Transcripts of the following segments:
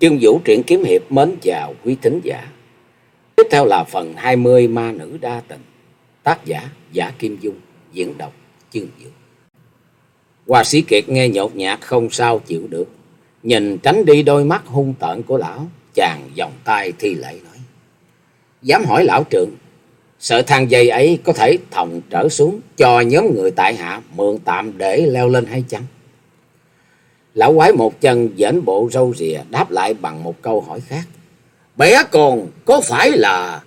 Chương Vũ truyện kiếm hiệp mến chào quý thính giả. Tiếp theo là phần 20 ma nữ đa tình. Tác giả Giả Kim Dung, diễn đọc chương Vũ. Hoa sĩ kiệt nghe nhột nhạt không sao chịu được. Nhìn tránh đi đôi mắt hung tợn của lão, chàng vòng tay thi lễ nói. Dám hỏi lão trưởng, sợ thang dây ấy có thể thòng trở xuống cho nhóm người tại hạ mượn tạm để leo lên hay chăng? Lão quái một chân dễn bộ râu rìa đáp lại bằng một câu hỏi khác. Bé còn có phải là...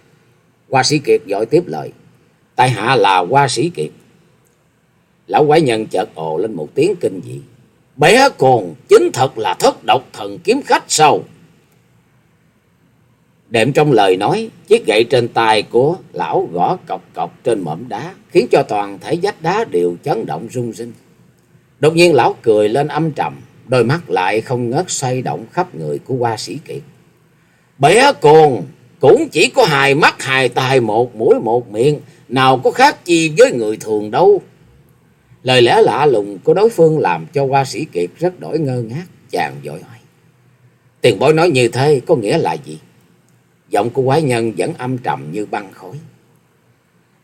Hoa sĩ Kiệt giỏi tiếp lời. Tại hạ là Hoa sĩ Kiệt. Lão quái nhân chợt ồ lên một tiếng kinh dị. Bé còn chính thật là thất độc thần kiếm khách sao? Đệm trong lời nói, chiếc gậy trên tay của lão gõ cọc cọc trên mỏm đá, khiến cho toàn thể vách đá đều chấn động rung rinh. Đột nhiên lão cười lên âm trầm, đôi mắt lại không ngớt xoay động khắp người của hoa sĩ kiệt. Bé con cũng chỉ có hai mắt hai tai một mũi một miệng, nào có khác chi với người thường đâu. Lời lẽ lạ lùng của đối phương làm cho hoa sĩ kiệt rất đổi ngơ ngác, chàng vội hỏi. Tiền bối nói như thế có nghĩa là gì? Giọng của quái nhân vẫn âm trầm như băng khói.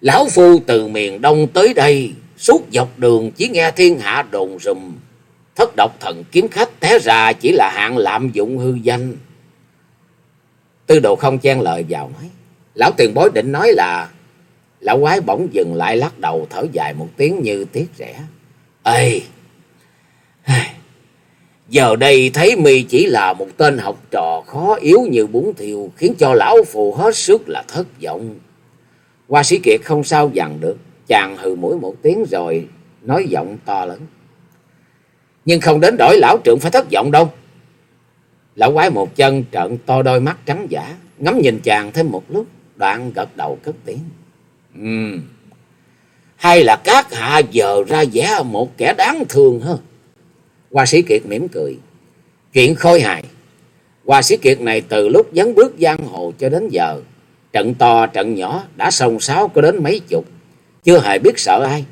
Lão Phu từ miền Đông tới đây, suốt dọc đường chỉ nghe thiên hạ đồn rùm. Thất độc thần kiếm khách té ra chỉ là hạng lạm dụng hư danh. Tư đồ không chen lời vào nói. Lão tiền bối định nói là... Lão quái bỗng dừng lại lắc đầu thở dài một tiếng như tiếc rẻ. Ê! Giờ đây thấy mi chỉ là một tên học trò khó yếu như bún thiêu, khiến cho lão phù hết sức là thất vọng. Hoa sĩ kiệt không sao dằn được, chàng hừ mũi một tiếng rồi nói giọng to lớn. Nhưng không đến đổi lão trưởng phải thất vọng đâu. Lão quái một chân trợn to đôi mắt trắng giả, ngắm nhìn chàng thêm một lúc, đoạn gật đầu cất tiếng. Ừm, hay là các hạ giờ ra vẻ một kẻ đáng thương hơn. Hoa sĩ Kiệt mỉm cười. Chuyện khôi hài. Hoa sĩ Kiệt này từ lúc dấn bước giang hồ cho đến giờ. Trận to trận nhỏ đã sông sáo có đến mấy chục. Chưa hề biết sợ ai.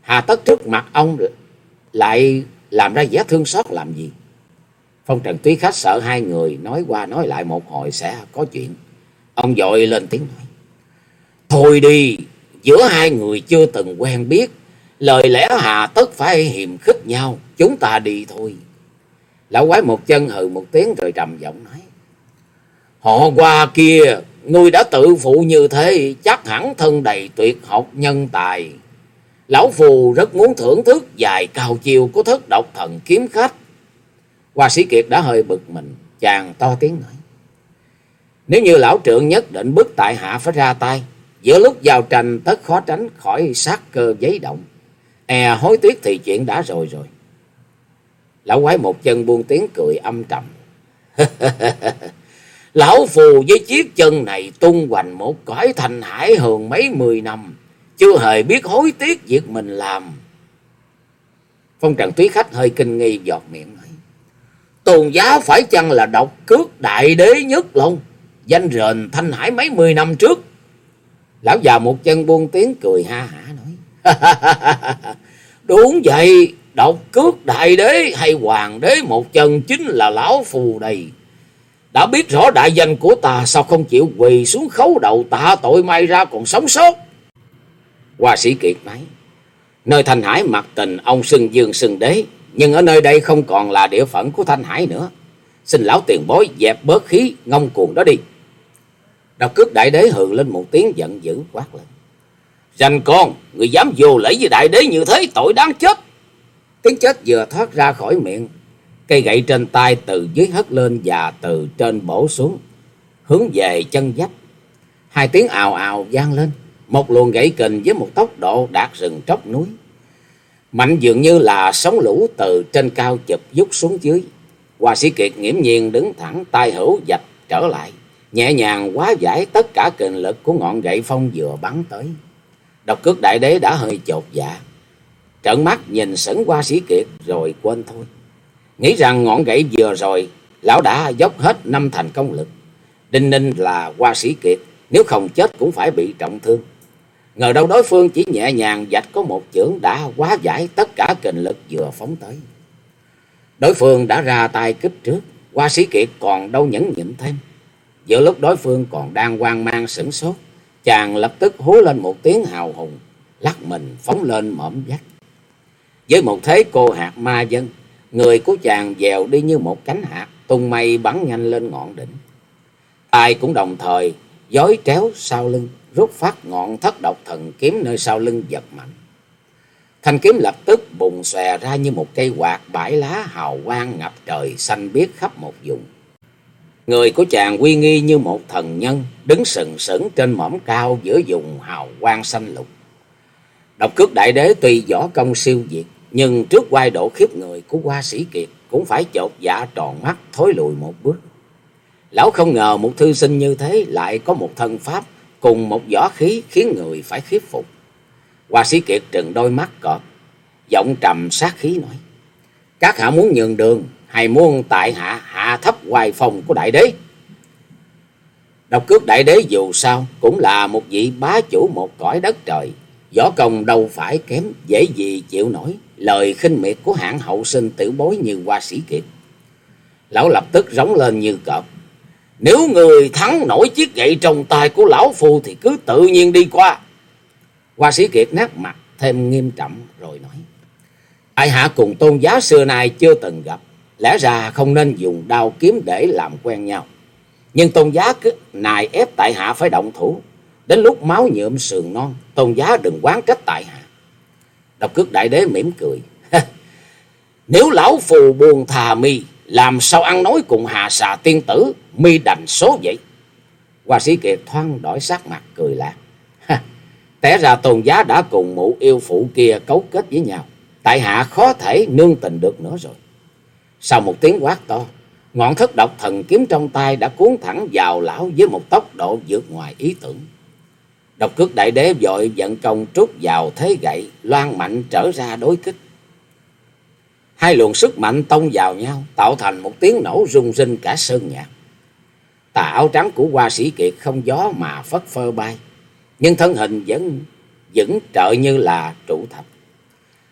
Hà tất trước mặt ông lại làm ra vẻ thương xót làm gì. Phong Trần Túy Khách sợ hai người nói qua nói lại một hồi sẽ có chuyện. Ông dội lên tiếng nói. Thôi đi, giữa hai người chưa từng quen biết. Lời lẽ hà tất phải hiềm khích nhau. Chúng ta đi thôi. Lão quái một chân hừ một tiếng rồi trầm giọng nói. Họ qua kia, ngươi đã tự phụ như thế, chắc hẳn thân đầy tuyệt học nhân tài. Lão Phù rất muốn thưởng thức dài cao chiều của thất độc thần kiếm khách. Hoa sĩ Kiệt đã hơi bực mình, chàng to tiếng nói. Nếu như lão trượng nhất định bức tại hạ phải ra tay, giữa lúc giao tranh tất khó tránh khỏi sát cơ giấy động. E hối tiếc thì chuyện đã rồi rồi. Lão quái một chân buông tiếng cười âm trầm. Lão phù với chiếc chân này tung hoành một cõi thành hải hường mấy mười năm. Chưa hề biết hối tiếc việc mình làm. Phong trần túy khách hơi kinh nghi giọt miệng nói. Tôn giá phải chăng là độc cước đại đế nhất long. Danh rền thanh hải mấy mười năm trước. Lão già một chân buông tiếng cười ha hả nói. Đúng vậy, độc cước đại đế hay hoàng đế một chân chính là lão phù đầy. Đã biết rõ đại danh của ta sao không chịu quỳ xuống khấu đầu tạ tội may ra còn sống sót. Hoa sĩ Kiệt nói, nơi Thanh Hải mặt tình ông xưng dương xưng đế, nhưng ở nơi đây không còn là địa phận của Thanh Hải nữa. Xin lão tiền bối dẹp bớt khí ngông cuồng đó đi. Độc cước đại đế hừ lên một tiếng giận dữ quát lên. Rành con, người dám vô lễ với đại đế như thế tội đáng chết. Tiếng chết vừa thoát ra khỏi miệng, cây gậy trên tay từ dưới hất lên và từ trên bổ xuống, hướng về chân dách. Hai tiếng ào ào vang lên, một luồng gãy kình với một tốc độ đạt rừng tróc núi. Mạnh dường như là sóng lũ từ trên cao chụp dút xuống dưới. Hoa sĩ Kiệt nghiễm nhiên đứng thẳng tay hữu dạch trở lại, nhẹ nhàng quá giải tất cả kình lực của ngọn gậy phong vừa bắn tới. Độc cước đại đế đã hơi chột dạ, trợn mắt nhìn sững qua sĩ kiệt rồi quên thôi. Nghĩ rằng ngọn gậy vừa rồi, lão đã dốc hết năm thành công lực. Đinh ninh là qua sĩ kiệt, nếu không chết cũng phải bị trọng thương. Ngờ đâu đối phương chỉ nhẹ nhàng dạch có một chưởng đã quá giải tất cả kình lực vừa phóng tới. Đối phương đã ra tay kích trước, qua sĩ kiệt còn đâu nhẫn nhịn thêm. Giữa lúc đối phương còn đang hoang mang sửng sốt, chàng lập tức hú lên một tiếng hào hùng, lắc mình phóng lên mõm dắt. Với một thế cô hạt ma dân, người của chàng dèo đi như một cánh hạt, tung mây bắn nhanh lên ngọn đỉnh. Ai cũng đồng thời dối tréo sau lưng, rút phát ngọn thất độc thần kiếm nơi sau lưng giật mạnh. Thanh kiếm lập tức bùng xòe ra như một cây quạt bãi lá hào quang ngập trời xanh biếc khắp một vùng. Người của chàng uy nghi như một thần nhân, đứng sừng sững trên mỏm cao giữa vùng hào quang xanh lục. Độc cước đại đế tuy võ công siêu việt, nhưng trước quay độ khiếp người của hoa sĩ kiệt cũng phải chột dạ tròn mắt thối lùi một bước. Lão không ngờ một thư sinh như thế lại có một thân pháp cùng một võ khí khiến người phải khiếp phục. Hoa sĩ kiệt trừng đôi mắt cọp, giọng trầm sát khí nói. Các hạ muốn nhường đường hay muốn tại hạ hạ thấp hoài phòng của đại đế? Độc cước đại đế dù sao cũng là một vị bá chủ một cõi đất trời. Võ công đâu phải kém dễ gì chịu nổi lời khinh miệt của hạng hậu sinh tiểu bối như hoa sĩ kiệt. Lão lập tức rống lên như cọp. Nếu người thắng nổi chiếc gậy trong tay của lão phu thì cứ tự nhiên đi qua. Hoa sĩ kiệt nát mặt thêm nghiêm trọng rồi nói. Ai hạ cùng tôn giá xưa nay chưa từng gặp. Lẽ ra không nên dùng đao kiếm để làm quen nhau. Nhưng tôn giá cứ nài ép tại hạ phải động thủ. Đến lúc máu nhuộm sườn non, tôn giá đừng quán trách tại hạ. Độc cước đại đế mỉm cười. Nếu lão phù buồn thà mi, làm sao ăn nói cùng hà xà tiên tử, mi đành số vậy. Hoa sĩ kiệt thoáng đổi sắc mặt cười lạc. Té ra tôn giá đã cùng mụ yêu phụ kia cấu kết với nhau. Tại hạ khó thể nương tình được nữa rồi. Sau một tiếng quát to, ngọn thất độc thần kiếm trong tay đã cuốn thẳng vào lão với một tốc độ vượt ngoài ý tưởng. Độc cước đại đế vội vận công trút vào thế gậy, loan mạnh trở ra đối kích. Hai luồng sức mạnh tông vào nhau, tạo thành một tiếng nổ rung rinh cả sơn nhạc. Tà áo trắng của hoa sĩ kiệt không gió mà phất phơ bay, nhưng thân hình vẫn vững trợ như là trụ thạch.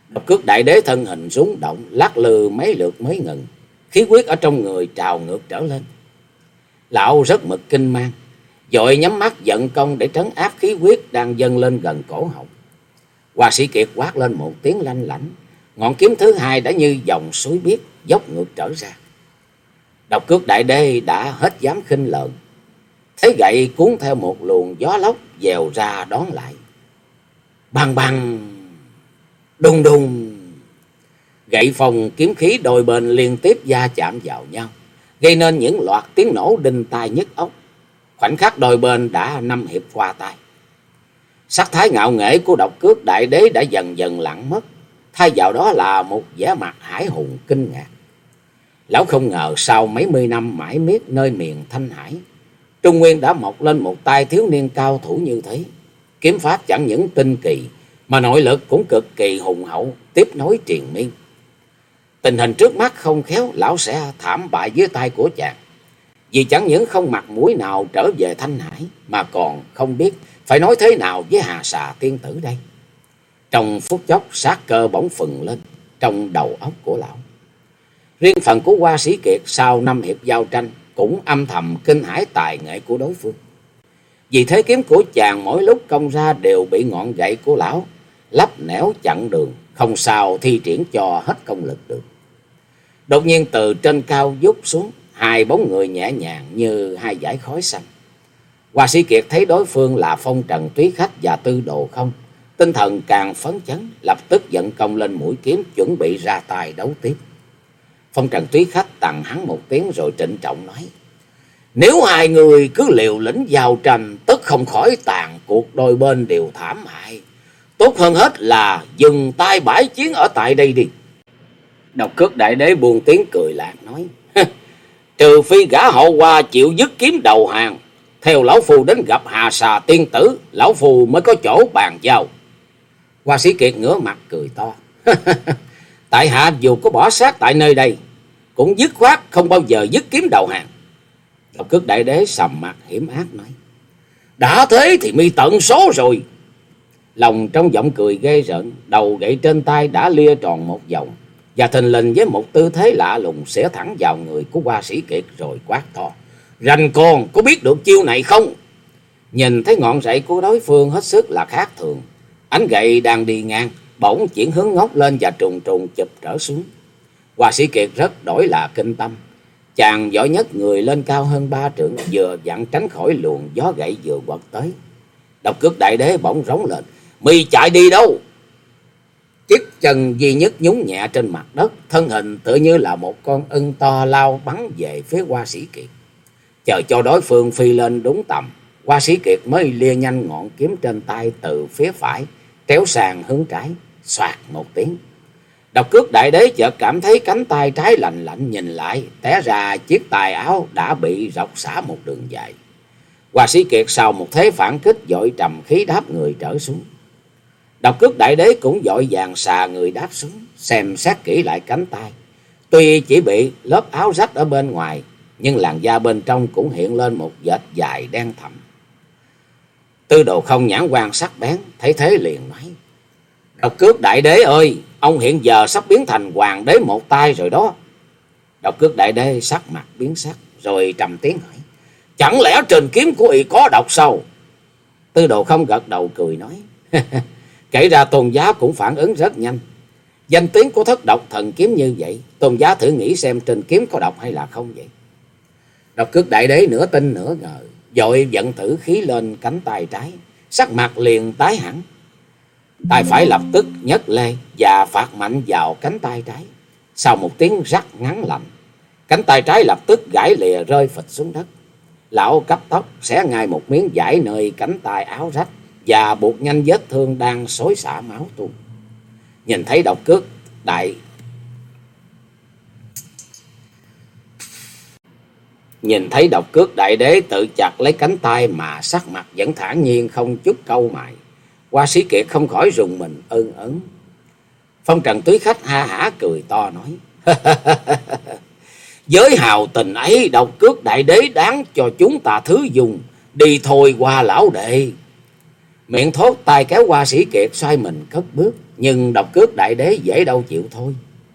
Độc cước đại đế thân hình rúng động, lắc lư mấy lượt mới ngừng, khí huyết ở trong người trào ngược trở lên. Lão rất mực kinh mang, dội nhắm mắt giận công để trấn áp khí huyết đang dâng lên gần cổ họng. Hoa sĩ kiệt quát lên một tiếng lanh lảnh, ngọn kiếm thứ hai đã như dòng suối biếc dốc ngược trở ra. Độc cước đại đế đã hết dám khinh lợn, thấy gậy cuốn theo một luồng gió lốc dèo ra đón lại. Bằng bằng, đùng đùng, gậy phòng kiếm khí đôi bên liên tiếp va chạm vào nhau, gây nên những loạt tiếng nổ đinh tai nhức óc. Khoảnh khắc đôi bên đã năm hiệp qua tay. Sắc thái ngạo nghễ của độc cước đại đế đã dần dần lặng mất. Thay vào đó là một vẻ mặt hải hùng kinh ngạc. Lão không ngờ sau mấy mươi năm mãi miết nơi miền Thanh Hải. Trung Nguyên đã mọc lên một tay thiếu niên cao thủ như thế. Kiếm pháp chẳng những tinh kỳ mà nội lực cũng cực kỳ hùng hậu, tiếp nối triền miên. Tình hình trước mắt không khéo, lão sẽ thảm bại dưới tay của chàng. Vì chẳng những không mặt mũi nào trở về Thanh Hải, mà còn không biết phải nói thế nào với Hà Xà tiên tử đây. Trong phút chốc sát cơ bỗng phừng lên trong đầu óc của lão. Riêng phần của Hoa Sĩ Kiệt sau năm hiệp giao tranh cũng âm thầm kinh hãi tài nghệ của đối phương. Vì thế kiếm của chàng mỗi lúc công ra đều bị ngọn gậy của lão lắp nẻo chặn đường, không sao thi triển cho hết công lực được. Đột nhiên từ trên cao dút xuống, hai bóng người nhẹ nhàng như hai dải khói xanh. Hoa sĩ Kiệt thấy đối phương là phong trần túy khách và tư đồ không, tinh thần càng phấn chấn, lập tức dẫn công lên mũi kiếm chuẩn bị ra tay đấu tiếp. Phong trần túy khách tặng hắn một tiếng rồi trịnh trọng nói, nếu hai người cứ liều lĩnh giao tranh, tất không khỏi tàn cuộc đôi bên đều thảm hại. Tốt hơn hết là dừng tay bãi chiến ở tại đây đi. Độc cước đại đế buồn tiếng cười lạc nói, trừ phi gã hậu qua chịu dứt kiếm đầu hàng, theo lão phù đến gặp hà xà tiên tử, lão phù mới có chỗ bàn giao. Hoa sĩ kiệt ngửa mặt cười to. tại hạ dù có bỏ sát tại nơi đây, cũng dứt khoát không bao giờ dứt kiếm đầu hàng. Độc cước đại đế sầm mặt hiểm ác nói. Đã thế thì mi tận số rồi. Lòng trong giọng cười ghê rợn, đầu gậy trên tay đã lia tròn một vòng, và thình lình với một tư thế lạ lùng xẻ thẳng vào người của hoa sĩ kiệt rồi quát to. Rành con, có biết được chiêu này không? Nhìn thấy ngọn rẫy của đối phương hết sức là khác thường. Ánh gậy đang đi ngang, bỗng chuyển hướng ngóc lên và trùng trùng chụp trở xuống. Hoa sĩ kiệt rất đổi là kinh tâm. Chàng giỏi nhất người lên cao hơn ba trượng, vừa dặn tránh khỏi luồng gió gậy vừa quật tới. Độc cước đại đế bỗng rống lên. Mi chạy đi đâu? Chiếc chân duy nhất nhúng nhẹ trên mặt đất, thân hình tự như là một con ưng to lao bắn về phía hoa sĩ kiệt. Chờ cho đối phương phi lên đúng tầm, hoa sĩ kiệt mới lia nhanh ngọn kiếm trên tay từ phía phải, kéo sàn hướng trái, Xoạt một tiếng. Độc cước đại đế chợt cảm thấy cánh tay trái lạnh lạnh nhìn lại, té ra chiếc tài áo đã bị rọc xả một đường dài. Hòa sĩ kiệt sau một thế phản kích dội trầm khí đáp người trở xuống. Độc cước đại đế cũng dội vàng xà người đáp xuống, xem xét kỹ lại cánh tay. Tuy chỉ bị lớp áo rách ở bên ngoài, nhưng làn da bên trong cũng hiện lên một vệt dài đen thẳm. Tư đồ không nhãn quan sắc bén, thấy thế liền nói. Độc cước đại đế ơi, ông hiện giờ sắp biến thành hoàng đế một tay rồi đó. Độc cước đại đế sắc mặt biến sắc, rồi trầm tiếng hỏi. Chẳng lẽ trên kiếm của y có độc sao? Tư đồ không gật đầu cười nói. Kể ra tôn giá cũng phản ứng rất nhanh. Danh tiếng của thất độc thần kiếm như vậy, tôn giá thử nghĩ xem trên kiếm có độc hay là không vậy. Độc cước đại đế nửa tin nửa ngờ, dội vận thử khí lên cánh tay trái, sắc mặt liền tái hẳn. Tay phải lập tức nhấc lên và phạt mạnh vào cánh tay trái. Sau một tiếng rắc ngắn lạnh, cánh tay trái lập tức gãy lìa rơi phịch xuống đất. Lão cấp tóc xé ngay một miếng vải nơi cánh tay áo rách và buộc nhanh vết thương đang xối xả máu tuôn. Nhìn thấy độc cước đại Nhìn thấy độc cước đại đế tự chặt lấy cánh tay mà sắc mặt vẫn thản nhiên không chút câu mại Hoa sĩ kiệt không khỏi rùng mình ơn ấn. Phong trần túy khách ha hả cười to nói. Giới hào tình ấy độc cước đại đế đáng cho chúng ta thứ dùng. Đi thôi qua lão đệ. Miệng thốt tay kéo qua sĩ kiệt xoay mình cất bước. Nhưng độc cước đại đế dễ đâu chịu thôi.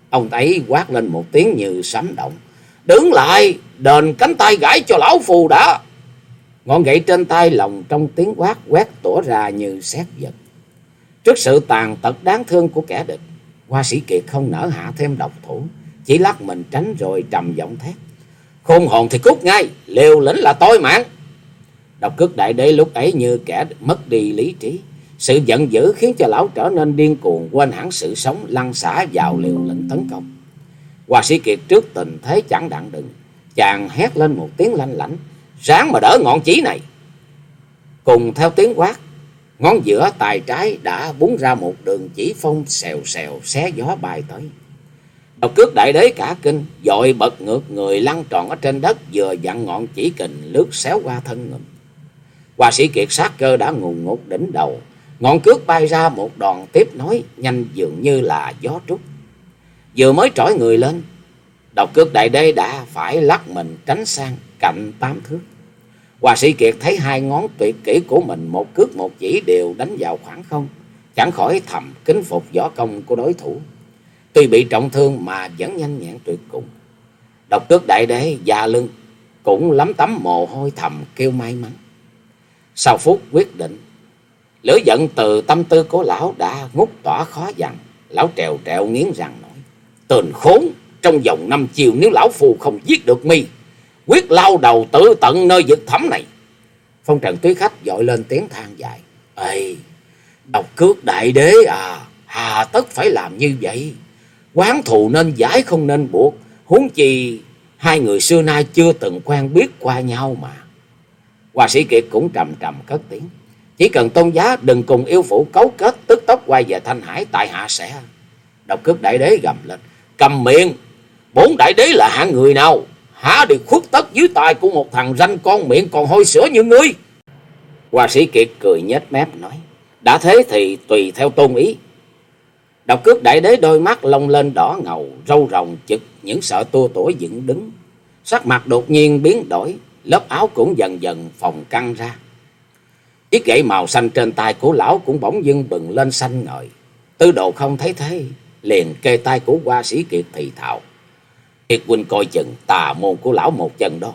Ông ấy quát lên một tiếng như sấm động. Đứng lại, đền cánh tay gãi cho lão phù đã. Ngọn gậy trên tay lòng trong tiếng quát quét tỏa ra như xét giật. Trước sự tàn tật đáng thương của kẻ địch, hoa sĩ kiệt không nỡ hạ thêm độc thủ, chỉ lắc mình tránh rồi trầm giọng thét. Khôn hồn thì cút ngay, liều lĩnh là tôi mạng. Độc cước đại đế lúc ấy như kẻ mất đi lý trí. Sự giận dữ khiến cho lão trở nên điên cuồng quên hẳn sự sống lăn xả vào liều lĩnh tấn công. Hoa sĩ kiệt trước tình thế chẳng đặng đừng, chàng hét lên một tiếng lanh lảnh, ráng mà đỡ ngọn chỉ này. Cùng theo tiếng quát, ngón giữa tài trái đã búng ra một đường chỉ phong xèo xèo xé gió bay tới. Độc cước đại đế cả kinh, dội bật ngược người lăn tròn ở trên đất vừa dặn ngọn chỉ kình lướt xéo qua thân ngụm. Hoa sĩ kiệt sát cơ đã ngùn ngụt đỉnh đầu, ngọn cước bay ra một đòn tiếp nối nhanh dường như là gió trúc. Vừa mới trỏi người lên, độc cước đại đế đã phải lắc mình tránh sang cạnh tám thước. Hòa sĩ Kiệt thấy hai ngón tuyệt kỹ của mình một cước một chỉ đều đánh vào khoảng không, chẳng khỏi thầm kính phục võ công của đối thủ. Tuy bị trọng thương mà vẫn nhanh nhẹn tuyệt cùng. Độc cước đại đế già lưng cũng lắm tấm mồ hôi thầm kêu may mắn. Sau phút quyết định, lửa giận từ tâm tư của lão đã ngút tỏa khó dằn. Lão trèo trèo nghiến răng nói, tên khốn, trong vòng năm chiều nếu lão phù không giết được mi quyết lao đầu tự tận nơi vực thẳm này. Phong trần túy khách dội lên tiếng than dài. Ê, độc cước đại đế à, hà tất phải làm như vậy. Quán thù nên giải không nên buộc, huống chi hai người xưa nay chưa từng quen biết qua nhau mà. Hòa sĩ Kiệt cũng trầm trầm cất tiếng. Chỉ cần tôn giá đừng cùng yêu phụ cấu kết tức tốc quay về Thanh Hải tại hạ sẽ. Độc cước đại đế gầm lên. Cầm miệng, bốn đại đế là hạng người nào? Há được khuất tất dưới tài của một thằng ranh con miệng còn hôi sữa như ngươi. Hoa sĩ Kiệt cười nhếch mép nói, đã thế thì tùy theo tôn ý. Độc cước đại đế đôi mắt lông lên đỏ ngầu, râu rồng chực, những sợ tua tuổi dựng đứng. Sắc mặt đột nhiên biến đổi, lớp áo cũng dần dần phòng căng ra. Chiếc gậy màu xanh trên tay của lão cũng bỗng dưng bừng lên xanh ngời. Tư đồ không thấy thế, liền kê tay của hoa sĩ kiệt thì thào. Kiệt huynh coi chừng tà môn của lão một chân đó.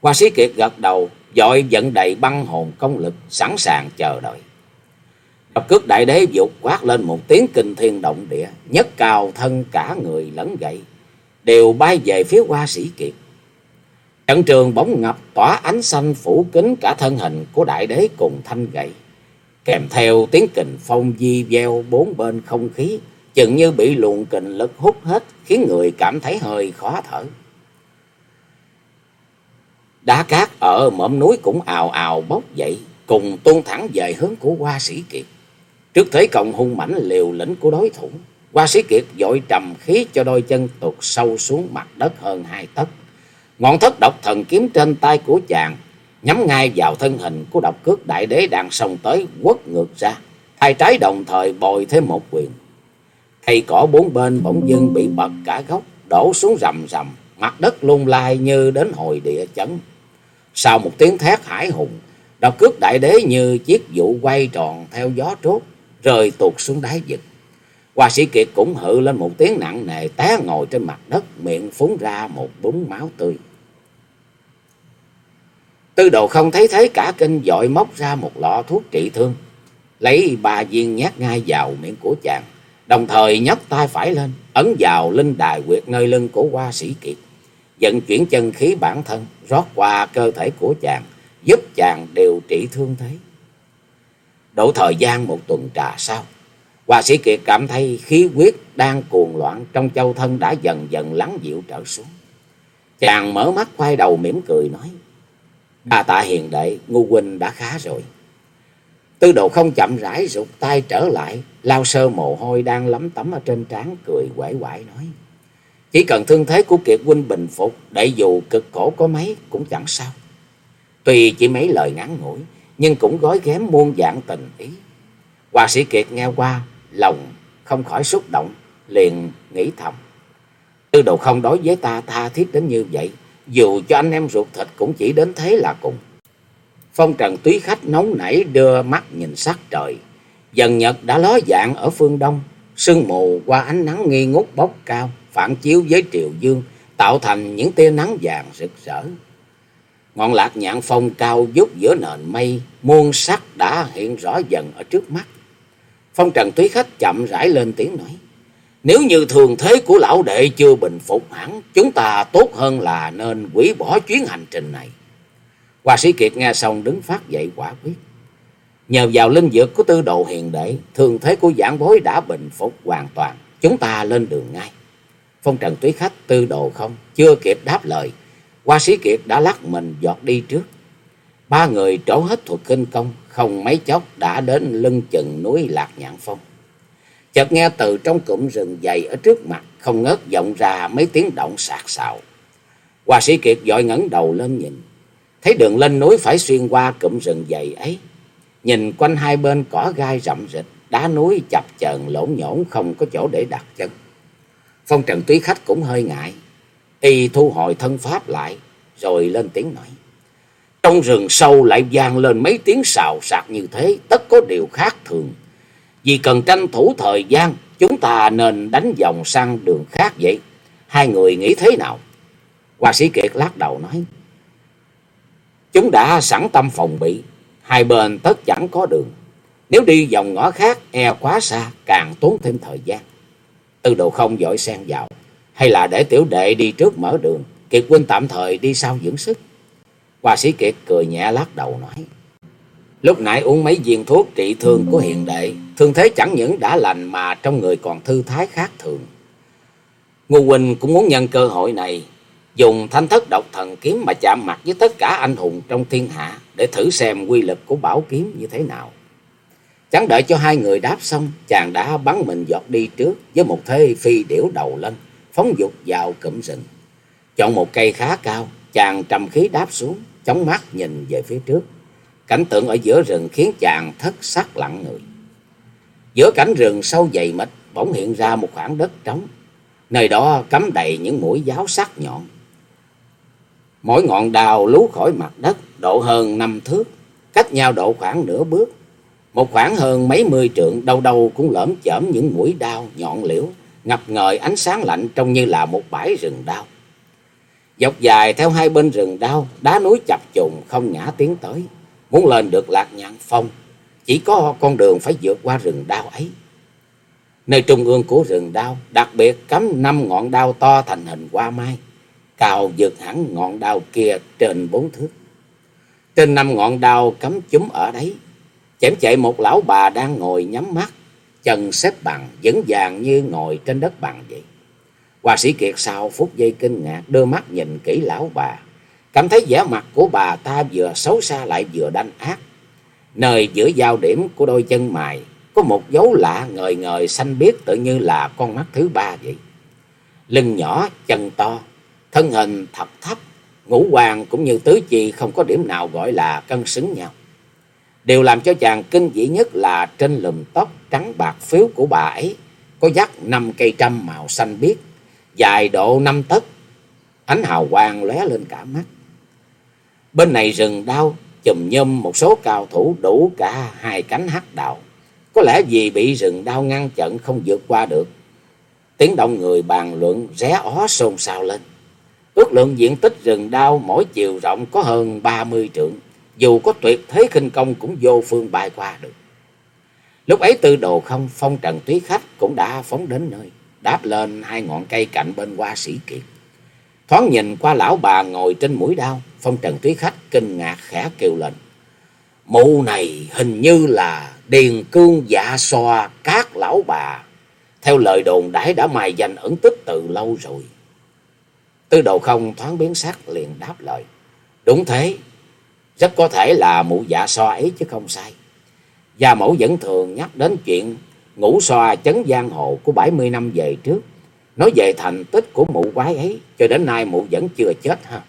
Qua sĩ kiệt gật đầu, dội dẫn đầy băng hồn công lực, sẵn sàng chờ đợi. Độc cước đại đế dục quát lên một tiếng kinh thiên động địa, nhất cao thân cả người lẫn gậy, đều bay về phía qua sĩ kiệt. Trận trường bóng ngập tỏa ánh xanh phủ kính cả thân hình của đại đế cùng thanh gậy. Kèm theo tiếng kình phong di veo bốn bên không khí, chừng như bị luồng kình lực hút hết, khiến người cảm thấy hơi khó thở. Đá cát ở mỏm núi cũng ào ào bốc dậy, cùng tuôn thẳng về hướng của hoa sĩ kiệt. Trước thế cộng hung mãnh liều lĩnh của đối thủ, hoa sĩ kiệt dội trầm khí cho đôi chân tụt sâu xuống mặt đất hơn hai tấc. Ngọn thất độc thần kiếm trên tay của chàng nhắm ngay vào thân hình của độc cước đại đế đang xông tới quất ngược ra. Hai trái đồng thời bồi thêm một quyền. Cây cỏ bốn bên bỗng dưng bị bật cả gốc, đổ xuống rầm rầm, mặt đất lung lai như đến hồi địa chấn. Sau một tiếng thét hải hùng, độc cước đại đế như chiếc vụ quay tròn theo gió trốt, rơi tuột xuống đáy vực. Hoa sĩ Kiệt cũng hự lên một tiếng nặng nề té ngồi trên mặt đất, miệng phúng ra một búng máu tươi. Tư đồ không thấy thế cả kinh dội móc ra một lọ thuốc trị thương, lấy ba viên nhát ngay vào miệng của chàng, đồng thời nhấc tay phải lên, ấn vào linh đài quyệt nơi lưng của Hoa sĩ Kiệt, vận chuyển chân khí bản thân rót qua cơ thể của chàng, giúp chàng điều trị thương thế. Đổ thời gian một tuần trà sau, Hoa sĩ Kiệt cảm thấy khí huyết đang cuồng loạn trong châu thân đã dần dần lắng dịu trở xuống. Chàng mở mắt quay đầu mỉm cười nói. Đa tạ hiền đệ, ngu huynh đã khá rồi. Tư đồ không chậm rãi rụt tay trở lại, lao sơ mồ hôi đang lấm tấm ở trên trán cười quẩy quải nói. Chỉ cần thương thế của Kiệt huynh bình phục, để dù cực khổ có mấy cũng chẳng sao. Tuy chỉ mấy lời ngắn ngủi, nhưng cũng gói ghém muôn dạng tình ý. Hòa sĩ Kiệt nghe qua, lòng không khỏi xúc động, liền nghĩ thầm. Tư đồ không đối với ta tha thiết đến như vậy, dù cho anh em ruột thịt cũng chỉ đến thế là cùng. Phong trần túy khách nóng nảy đưa mắt nhìn sắc trời. Dần nhật đã ló dạng ở phương đông, sương mù qua ánh nắng nghi ngút bốc cao, phản chiếu với triều dương, tạo thành những tia nắng vàng rực rỡ. Ngọn lạc nhạn phong cao vút giữa nền mây, muôn sắc đã hiện rõ dần ở trước mắt. Phong trần túy khách chậm rãi lên tiếng nói. Nếu như thường thế của lão đệ chưa bình phục hẳn, chúng ta tốt hơn là nên quỷ bỏ chuyến hành trình này. Hòa sĩ Kiệt nghe xong đứng phát dậy quả quyết. Nhờ vào linh dược của tư độ hiền đệ, thường thế của giảng bối đã bình phục hoàn toàn. Chúng ta lên đường ngay. Phong trần túy khách tư độ không, chưa kịp đáp lời. Hoa sĩ Kiệt đã lắc mình giọt đi trước. Ba người trổ hết thuật kinh công, không mấy chốc đã đến lưng chừng núi Lạc Nhạn Phong. Chợt nghe từ trong cụm rừng dày ở trước mặt không ngớt vọng ra mấy tiếng động sạc sạo. Hoa sĩ Kiệt dội ngẩng đầu lên nhìn, thấy đường lên núi phải xuyên qua cụm rừng dày ấy. Nhìn quanh hai bên cỏ gai rậm rịch, đá núi chập chờn lổn nhổn không có chỗ để đặt chân. Phong Trần Túy Khách cũng hơi ngại, y thu hồi thân pháp lại, rồi lên tiếng nói. Trong rừng sâu lại vang lên mấy tiếng xào sạc như thế, tất có điều khác thường. Vì cần tranh thủ thời gian, chúng ta nên đánh vòng sang đường khác vậy. Hai người nghĩ thế nào? Hoa sĩ Kiệt lắc đầu nói. Chúng đã sẵn tâm phòng bị, hai bên tất chẳng có đường. Nếu đi vòng ngõ khác, e quá xa, càng tốn thêm thời gian. Tư đồ không giỏi xen vào, hay là để tiểu đệ đi trước mở đường, Kiệt huynh tạm thời đi sau dưỡng sức. Hoa sĩ Kiệt cười nhẹ lắc đầu nói. Lúc nãy uống mấy viên thuốc trị thương của hiền đệ, thương thế chẳng những đã lành mà trong người còn thư thái khác thường. Ngô Quỳnh cũng muốn nhân cơ hội này, dùng thanh thất độc thần kiếm mà chạm mặt với tất cả anh hùng trong thiên hạ để thử xem quy lực của bảo kiếm như thế nào. Chẳng đợi cho hai người đáp xong, chàng đã bắn mình giọt đi trước với một thế phi điểu đầu lên, phóng dục vào cụm rừng. Chọn một cây khá cao, chàng trầm khí đáp xuống, chống mắt nhìn về phía trước. Cảnh tượng ở giữa rừng khiến chàng thất sắc lặng người. Giữa cảnh rừng sâu dày mịt bỗng hiện ra một khoảng đất trống. Nơi đó cắm đầy những mũi giáo sắc nhọn. Mỗi ngọn đào lú khỏi mặt đất độ hơn năm thước, cách nhau độ khoảng nửa bước. Một khoảng hơn mấy mươi trượng đâu đâu cũng lởm chởm những mũi đao nhọn liễu, ngập ngời ánh sáng lạnh trông như là một bãi rừng đao. Dọc dài theo hai bên rừng đao, đá núi chập trùng không ngã tiến tới. Muốn lên được lạc nhạn phong, chỉ có con đường phải vượt qua rừng đao ấy. Nơi trung ương của rừng đao, đặc biệt cắm năm ngọn đao to thành hình hoa mai, cào vượt hẳn ngọn đao kia trên bốn thước. Trên năm ngọn đao cắm chúm ở đấy, chém chạy một lão bà đang ngồi nhắm mắt, chân xếp bằng, vững vàng như ngồi trên đất bằng vậy. Hoa sĩ Kiệt sau phút giây kinh ngạc đưa mắt nhìn kỹ lão bà. Cảm thấy vẻ mặt của bà ta vừa xấu xa lại vừa đanh ác. Nơi giữa giao điểm của đôi chân mày có một dấu lạ ngời ngời xanh biếc tự như là con mắt thứ ba vậy. Lưng nhỏ, chân to, thân hình thật thấp, ngũ hoàng cũng như tứ chi không có điểm nào gọi là cân xứng nhau. Điều làm cho chàng kinh dị nhất là trên lùm tóc trắng bạc phiếu của bà ấy có dắt năm cây trăm màu xanh biếc, dài độ năm tấc, ánh hào quang lóe lên cả mắt. Bên này rừng đau, chùm nhâm một số cao thủ đủ cả hai cánh hắc đạo. Có lẽ vì bị rừng đau ngăn chặn không vượt qua được. Tiếng động người bàn luận ré ó xôn xao lên. Ước lượng diện tích rừng đau mỗi chiều rộng có hơn ba mươi trượng. Dù có tuyệt thế khinh công cũng vô phương bay qua được. Lúc ấy tư đồ không phong trần túy khách cũng đã phóng đến nơi. Đáp lên hai ngọn cây cạnh bên qua sĩ kiệt. Thoáng nhìn qua lão bà ngồi trên mũi đao. Phong trần túy khách kinh ngạc khẽ kêu lên. Mụ này hình như là điền cương dạ xoa các lão bà. Theo lời đồn đãi đã mài dành ẩn tích từ lâu rồi. Tư đồ không thoáng biến sắc liền đáp lời. Đúng thế, rất có thể là mụ dạ so ấy chứ không sai. Gia mẫu vẫn thường nhắc đến chuyện ngũ xoa chấn giang hồ của bảy mươi năm về trước. Nói về thành tích của mụ quái ấy, cho đến nay mụ vẫn chưa chết ha.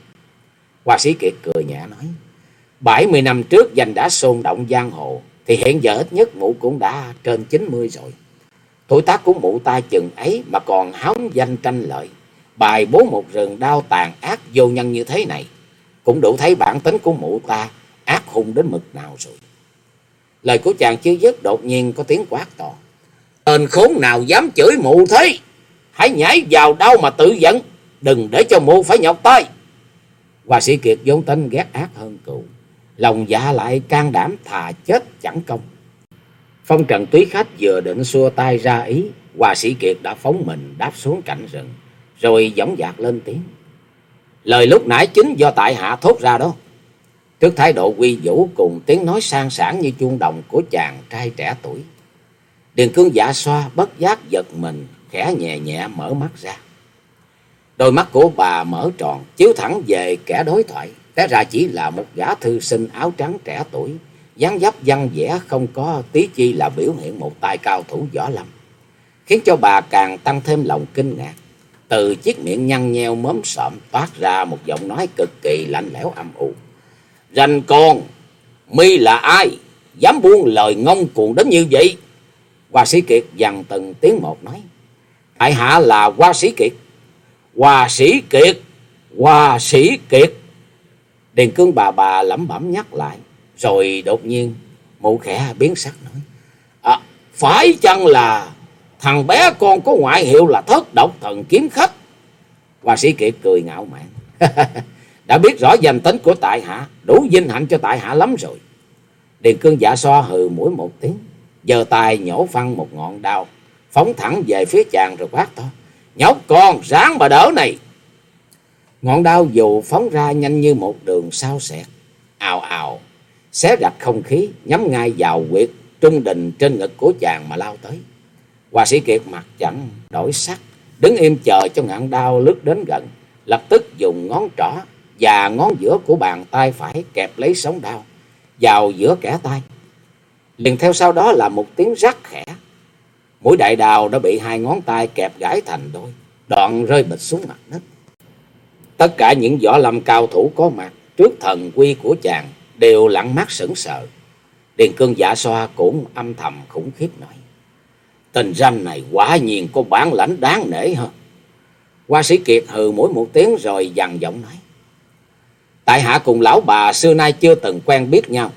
Hoa sĩ Kiệt cười nhẹ nói, bảy mươi năm trước danh đã xôn động giang hồ, thì hiện giờ ít nhất mụ cũng đã trên chín mươi rồi. Tuổi tác của mụ ta chừng ấy mà còn háo danh tranh lợi, bài bố một rừng đao tàn ác vô nhân như thế này, cũng đủ thấy bản tính của mụ ta ác hung đến mực nào rồi. Lời của chàng chưa dứt đột nhiên có tiếng quát to. Tên khốn nào dám chửi mụ thế? Hãy nhảy vào đâu mà tự giận, đừng để cho mụ phải nhọc tay. Hòa sĩ Kiệt vốn tính ghét ác hơn cựu, lòng dạ lại can đảm thà chết chẳng công. Phong trần túy khách vừa định xua tay ra ý, Hòa sĩ Kiệt đã phóng mình đáp xuống cạnh rừng, rồi dõng dạc lên tiếng. Lời lúc nãy chính do tại hạ thốt ra đó. Trước thái độ quy vũ cùng tiếng nói sang sảng như chuông đồng của chàng trai trẻ tuổi. Điền cương dạ xoa bất giác giật mình, khẽ nhẹ nhẹ mở mắt ra. Đôi mắt của bà mở tròn, chiếu thẳng về kẻ đối thoại. Té ra chỉ là một gã thư sinh áo trắng trẻ tuổi, dáng dấp văn vẻ không có tí chi là biểu hiện một tài cao thủ võ lâm. Khiến cho bà càng tăng thêm lòng kinh ngạc. Từ chiếc miệng nhăn nheo mớm sợm toát ra một giọng nói cực kỳ lạnh lẽo âm u. Rành con, mi là ai? Dám buông lời ngông cuồng đến như vậy? Hoa sĩ Kiệt dằn từng tiếng một nói. Tại hạ là Hoa sĩ Kiệt. Hoa sĩ Kiệt, Hoa sĩ Kiệt. Điền cương bà bà lẩm bẩm nhắc lại. Rồi đột nhiên mụ khẽ biến sắc nói. À, phải chăng là thằng bé con có ngoại hiệu là thất độc thần kiếm khách? Hoa sĩ Kiệt cười ngạo mạn. Đã biết rõ danh tính của tại hạ, đủ vinh hạnh cho tại hạ lắm rồi. Điền cương dạ so hừ mũi một tiếng, giơ tay nhổ phăng một ngọn đao, phóng thẳng về phía chàng rồi quát to. Nhóc con, ráng mà đỡ này. Ngọn đao dù phóng ra nhanh như một đường sao xẹt, ào ào, xé rạch không khí, nhắm ngay vào quyệt trung đình trên ngực của chàng mà lao tới. Hòa sĩ Kiệt mặt chẳng đổi sắc, đứng im chờ cho ngọn đao lướt đến gần, lập tức dùng ngón trỏ và ngón giữa của bàn tay phải kẹp lấy sống đao vào giữa kẻ tay. Liền theo sau đó là một tiếng rắc khẽ. Mũi đại đào đã bị hai ngón tay kẹp gãi thành đôi, đoạn rơi bịch xuống mặt đất. Tất cả những võ lâm cao thủ có mặt trước thần quy của chàng đều lặng mắt sững sờ. Điền cương dạ xoa cũng âm thầm khủng khiếp nói. Tình ranh này quả nhiên có bản lãnh đáng nể hơn. Hoa sĩ Kiệt hừ mỗi một tiếng rồi dằn giọng nói. Tại hạ cùng lão bà xưa nay chưa từng quen biết nhau.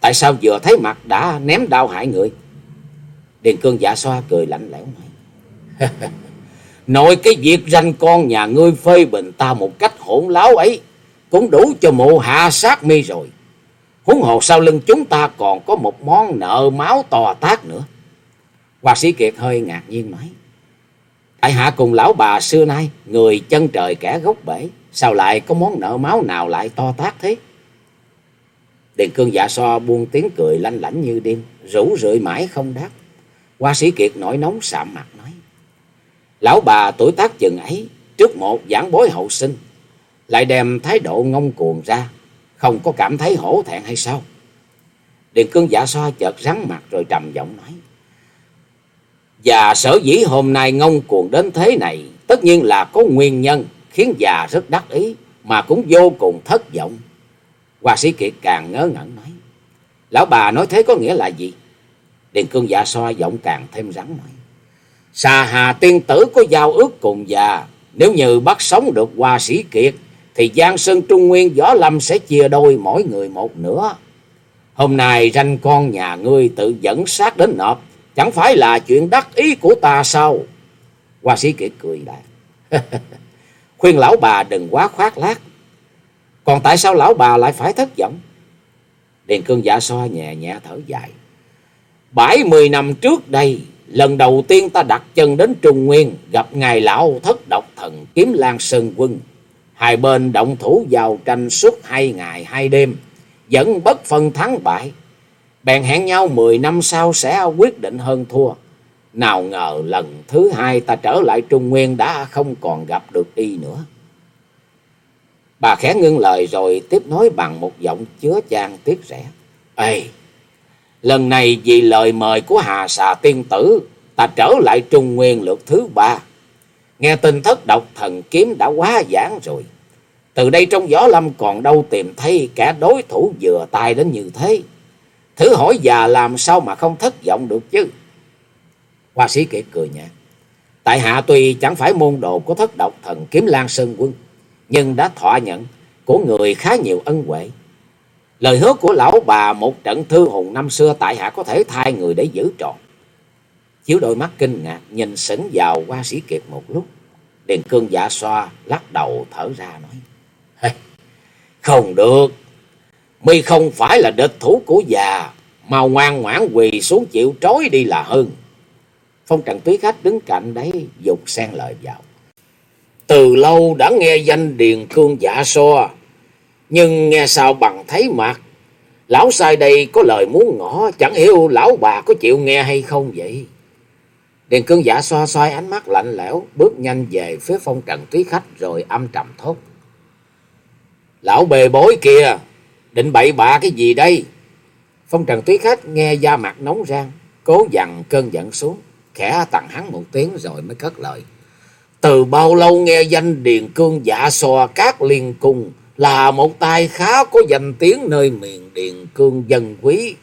Tại sao vừa thấy mặt đã ném đau hại người? Điền cương giả xoa cười lạnh lẽo nói. Nội cái việc ranh con nhà ngươi phê bình ta một cách hỗn láo ấy cũng đủ cho mụ hạ sát mi rồi. Huống hồ sau lưng chúng ta còn có một món nợ máu to tác nữa. Hoa sĩ Kiệt hơi ngạc nhiên nói. Tại hạ cùng lão bà xưa nay, người chân trời kẻ gốc bể. Sao lại có món nợ máu nào lại to tác thế? Điền cương dạ so buông tiếng cười lanh lảnh như đêm, rủ rượi mãi không đáp. Hoa sĩ Kiệt nổi nóng sạm mặt nói. Lão bà tuổi tác chừng ấy, trước một giảng bối hậu sinh, lại đem thái độ ngông cuồng ra, không có cảm thấy hổ thẹn hay sao? Điền cương dạ so chợt rắn mặt rồi trầm giọng nói. Và sở dĩ hôm nay ngông cuồng đến thế này, tất nhiên là có nguyên nhân khiến già rất đắc ý, mà cũng vô cùng thất vọng. Hoa sĩ Kiệt càng ngớ ngẩn nói. Lão bà nói thế có nghĩa là gì? Điền cương dạ so giọng càng thêm rắn nói. Xà hà tiên tử có giao ước cùng già. Nếu như bắt sống được hoa sĩ Kiệt, thì Giang Sơn Trung Nguyên Võ Lâm sẽ chia đôi mỗi người một nửa. Hôm nay ranh con nhà ngươi tự dẫn sát đến nộp, chẳng phải là chuyện đắc ý của ta sao? Hoa sĩ Kiệt cười đại. Khuyên lão bà đừng quá khoác lác. Còn tại sao lão bà lại phải thất vọng? Điền cương giả so nhẹ nhẹ thở dài. Bảy mươi năm trước đây, lần đầu tiên ta đặt chân đến Trung Nguyên, gặp ngài lão thất độc thần kiếm lan sơn quân. Hai bên động thủ vào tranh suốt hai ngày hai đêm, vẫn bất phân thắng bại. Bèn hẹn nhau mười năm sau sẽ quyết định hơn thua. Nào ngờ lần thứ hai ta trở lại Trung Nguyên đã không còn gặp được y nữa. Bà khẽ ngưng lời rồi tiếp nói bằng một giọng chứa chan tiếc rẻ. Ê, lần này vì lời mời của Hà Xà Tiên Tử, ta trở lại Trung Nguyên lượt thứ ba. Nghe tin thất độc thần kiếm đã quá giảng rồi. Từ đây trong gió lâm còn đâu tìm thấy kẻ đối thủ vừa tay đến như thế. Thử hỏi già làm sao mà không thất vọng được chứ. Hoa sĩ kiệt cười nhạt. Tại hạ tuy chẳng phải môn đồ của thất độc thần kiếm lan sơn quân. Nhưng đã thọ nhận của người khá nhiều ân huệ. Lời hứa của lão bà một trận thư hùng năm xưa tại hạ có thể thay người để giữ trọn. Chiếu đôi mắt kinh ngạc, nhìn sững vào hoa sĩ kiệt một lúc. Điền cương dạ xoa, lắc đầu thở ra nói. Không được. Mi không phải là địch thủ của già. Mau ngoan ngoãn quỳ xuống chịu trói đi là hơn. Phong trần túy khách đứng cạnh đấy dục xen lời vào. Từ lâu đã nghe danh Điền Cương dạ so. Nhưng nghe sao bằng thấy mặt. Lão sai đây có lời muốn ngỏ. Chẳng hiểu lão bà có chịu nghe hay không vậy. Điền Cương dạ xoa xoay ánh mắt lạnh lẽo. Bước nhanh về phía phong trần túy khách rồi âm trầm thốt. Lão bề bối kia Định bậy bạ cái gì đây? Phong trần túy khách nghe da mặt nóng rang. Cố dằn cơn giận xuống. Khẽ tặng hắn một tiếng rồi mới cất lời. Từ bao lâu nghe danh Điền Cương dạ xò các liên cung là một tài khá có danh tiếng nơi miền Điền Cương dân quý.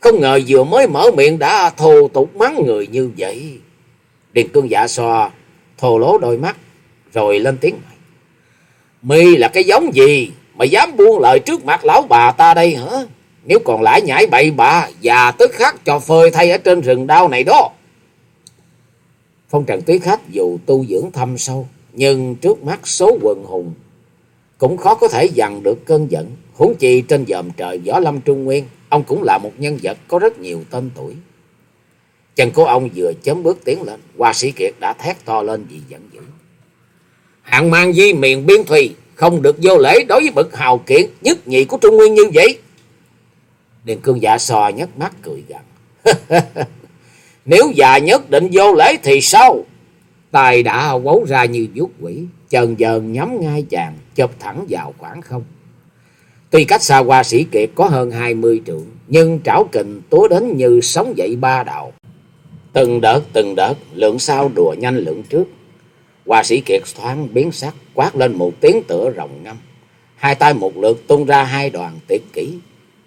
Không ngờ vừa mới mở miệng đã thô tục mắng người như vậy. Điền Cương dạ xò thô lố đôi mắt, rồi lên tiếng mày Mi là cái giống gì mà dám buông lời trước mặt lão bà ta đây hả? Nếu còn lại nhảy bậy bạ và tức khắc cho phơi thay ở trên rừng đao này đó. Phong trần túy khách dù tu dưỡng thâm sâu, nhưng trước mắt số quần hùng cũng khó có thể dằn được cơn giận. Huống chi trên dòm trời võ lâm trung nguyên, ông cũng là một nhân vật có rất nhiều tên tuổi. Chân của ông vừa chấm bước tiến lên, hoa sĩ kiệt đã thét to lên vì giận dữ. Hạng mang di miền biên thùy, không được vô lễ đối với bậc hào kiệt nhất nhị của trung nguyên như vậy. Điền cương dạ sò nhấc mắt cười gằn. Nếu già nhất định vô lễ thì sao? Tài đã quấu ra như vuốt quỷ, chần dần nhắm ngay chàng, chụp thẳng vào khoảng không. Tuy cách xa qua sĩ kiệt có hơn hai mươi trượng, nhưng trảo kình tố đến như sóng dậy ba đạo. Từng đợt từng đợt, lượng sau đùa nhanh lượng trước. Hoa sĩ kiệt thoáng biến sắc, quát lên một tiếng tựa rồng ngâm. Hai tay một lượt tung ra hai đoàn tiệt kỹ.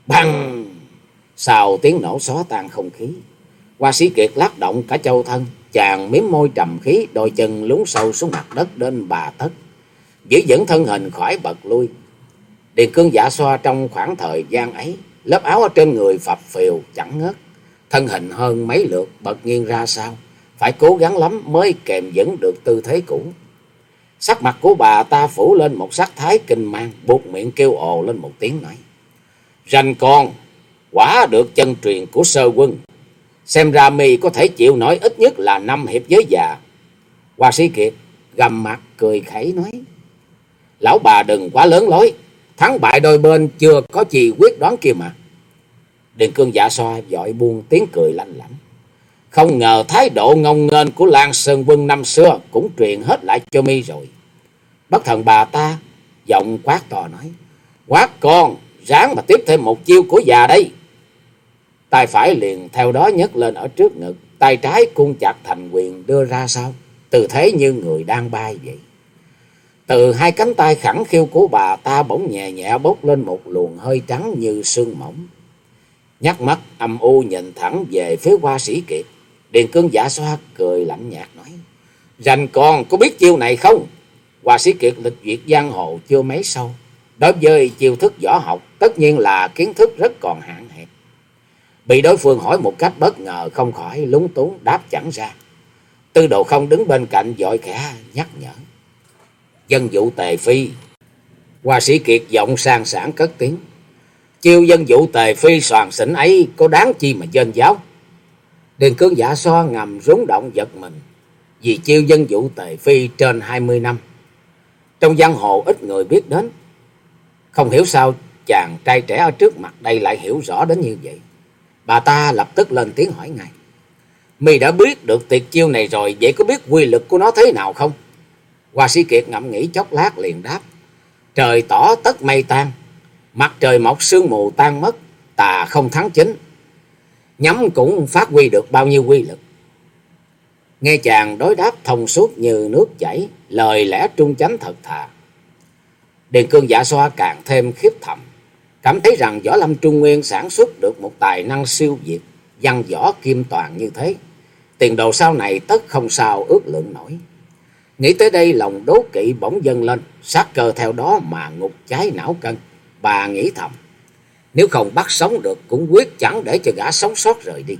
Băng! Xào tiếng nổ xóa tan không khí. Hoa sĩ kiệt lắc động cả châu thân, chàng miếm môi trầm khí, đôi chân lún sâu xuống mặt đất đến bà tấc, giữ vững thân hình khỏi bật lui. Điền cương giả xoa trong khoảng thời gian ấy, lớp áo ở trên người phập phều chẳng ngớt, thân hình hơn mấy lượt bật nghiêng ra sau, phải cố gắng lắm mới kèm vững được tư thế cũ. Sắc mặt của bà ta phủ lên một sắc thái kinh mang, buộc miệng kêu ồ lên một tiếng nói. Rành con, quả được chân truyền của sơ quân. Xem ra mi có thể chịu nổi ít nhất là năm hiệp giới già. Hoa sĩ Kiệt gầm mặt cười khẩy nói. Lão bà đừng quá lớn lối, thắng bại đôi bên chưa có gì quyết đoán kia mà. Điền cương dạ soi, dội buông tiếng cười lạnh lảnh. Không ngờ thái độ ngông nghênh của Lan Sơn Quân năm xưa cũng truyền hết lại cho mi rồi. Bất thần bà ta giọng quát to nói. Quát con, ráng mà tiếp thêm một chiêu của già đây. Tay phải liền theo đó nhấc lên ở trước ngực, tay trái cung chặt thành quyền đưa ra sau, tư thế như người đang bay vậy. Từ hai cánh tay khẳng khiu của bà ta bỗng nhẹ nhẹ bốc lên một luồng hơi trắng như sương mỏng. Nhắc mắt âm u nhìn thẳng về phía hoa sĩ kiệt. Điền cương giả xoa cười lạnh nhạt nói. Rành con có biết chiêu này không? Hoa sĩ kiệt lịch duyệt giang hồ chưa mấy sâu. Đối với chiêu thức võ học, tất nhiên là kiến thức rất còn hạn hẹp. Bị đối phương hỏi một cách bất ngờ, không khỏi lúng túng đáp chẳng ra. Tư đồ không đứng bên cạnh dội khẽ nhắc nhở. Dân vụ tề phi. Hoa sĩ kiệt giọng sang sản cất tiếng. Chiêu dân vụ tề phi soàn xỉn ấy có đáng chi mà dân giáo. Điền cương giả so ngầm rúng động giật mình. Vì chiêu dân vụ tề phi trên hai mươi năm. Trong giang hồ ít người biết đến. Không hiểu sao chàng trai trẻ ở trước mặt đây lại hiểu rõ đến như vậy. Bà ta lập tức lên tiếng hỏi ngay mì đã biết được tuyệt chiêu này rồi, vậy có biết quy lực của nó thế nào không? Hoa sĩ Kiệt ngẫm nghĩ chốc lát liền đáp. Trời tỏ tất mây tan, mặt trời mọc sương mù tan mất, tà không thắng chính. Nhắm cũng phát huy được bao nhiêu quy lực. Nghe chàng đối đáp thông suốt như nước chảy, lời lẽ trung chánh thật thà. Điền cương giả xoa càng thêm khiếp thầm, cảm thấy rằng Võ Lâm Trung Nguyên sản xuất được một tài năng siêu việt, văn võ kim toàn như thế. Tiền đồ sau này tất không sao ước lượng nổi. Nghĩ tới đây lòng đố kỵ bỗng dâng lên, sát cơ theo đó mà ngục cháy não cân. Bà nghĩ thầm, nếu không bắt sống được cũng quyết chẳng để cho gã sống sót rời đi.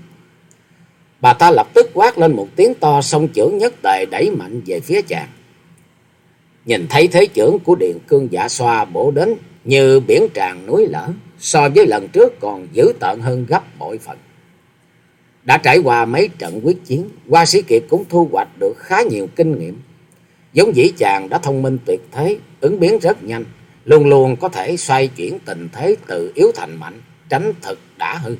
Bà ta lập tức quát lên một tiếng to song chưởng nhất tề đẩy mạnh về phía chàng. Nhìn thấy thế trưởng của điện cương giả xoa bổ đến như biển tràn núi lở, so với lần trước còn dữ tợn hơn gấp bội phần. Đã trải qua mấy trận quyết chiến, Hoa Sĩ Kiệt cũng thu hoạch được khá nhiều kinh nghiệm. Giống dĩ chàng đã thông minh tuyệt thế, ứng biến rất nhanh, luôn luôn có thể xoay chuyển tình thế từ yếu thành mạnh, tránh thực đã hư.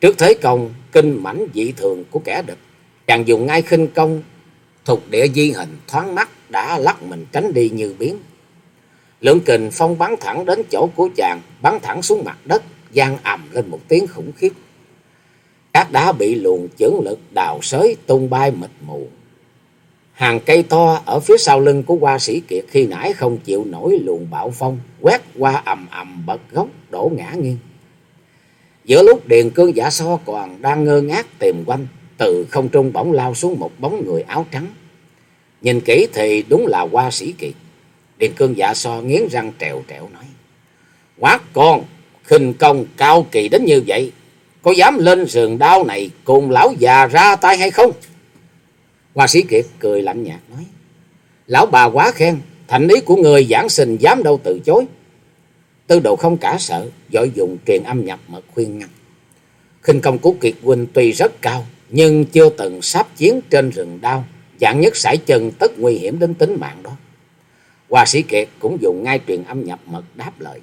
Trước thế công, kinh mảnh dị thường của kẻ địch, chàng dùng ngay khinh công, thuộc địa di hình thoáng mắt đã lắc mình tránh đi như biến. Lượng kình phong bắn thẳng đến chỗ của chàng, bắn thẳng xuống mặt đất, gian ầm lên một tiếng khủng khiếp. Các đá bị luồng chưởng lực đào sới tung bay mịt mù. Hàng cây to ở phía sau lưng của hoa sĩ kiệt khi nãy không chịu nổi luồng bạo phong, quét qua ầm ầm bật gốc đổ ngã nghiêng. Giữa lúc Điền Cương giả so còn đang ngơ ngác tìm quanh, từ không trung bỗng lao xuống một bóng người áo trắng. Nhìn kỹ thì đúng là hoa sĩ kiệt. Điền Cương dạ so nghiến răng trèo trèo nói. Quát con, khinh công cao kỳ đến như vậy, có dám lên sườn đao này cùng lão già ra tay hay không? Hoa sĩ Kiệt cười lạnh nhạt nói. Lão bà quá khen, thành ý của người giảng sinh dám đâu từ chối. Tư độ không cả sợ, dội dùng truyền âm nhập mật khuyên ngăn. khinh công của Kiệt Huynh tuy rất cao, nhưng chưa từng sắp chiến trên rừng đao, dạng nhất sải chân tất nguy hiểm đến tính mạng đó. Hoa sĩ Kiệt cũng dùng ngay truyền âm nhập mật đáp lời.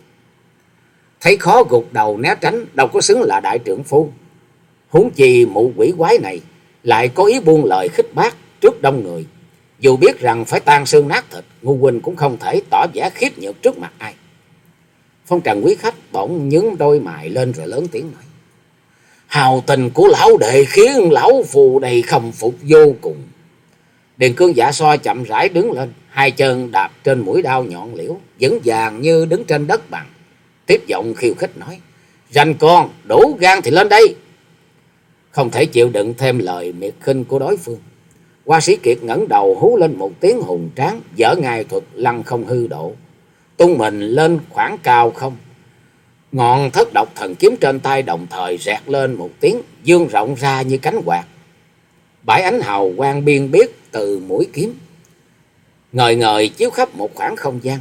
Thấy khó gục đầu né tránh, đâu có xứng là đại trưởng phu. Huống chi mụ quỷ quái này lại có ý buông lời khích bác trước đông người. Dù biết rằng phải tan xương nát thịt, Ngu Huynh cũng không thể tỏ vẻ khiếp nhược trước mặt ai. Phong trần quý khách bỗng nhướng đôi mày lên rồi lớn tiếng nói. Hào tình của lão đệ khiến lão phù đầy khâm phục vô cùng. Điền cương giả so chậm rãi đứng lên, hai chân đạp trên mũi đao nhọn liễu, vững vàng như đứng trên đất bằng. Tiếp giọng khiêu khích nói, rành con, đủ gan thì lên đây. Không thể chịu đựng thêm lời miệt khinh của đối phương. Hoa sĩ Kiệt ngẩng đầu hú lên một tiếng hùng tráng, dở ngài thuật lăng không hư độ. Tung mình lên khoảng cao không. Ngọn thất độc thần kiếm trên tay đồng thời rẹt lên một tiếng, dương rộng ra như cánh quạt. bãi ánh hào quang biên biết từ mũi kiếm. Ngời ngời chiếu khắp một khoảng không gian.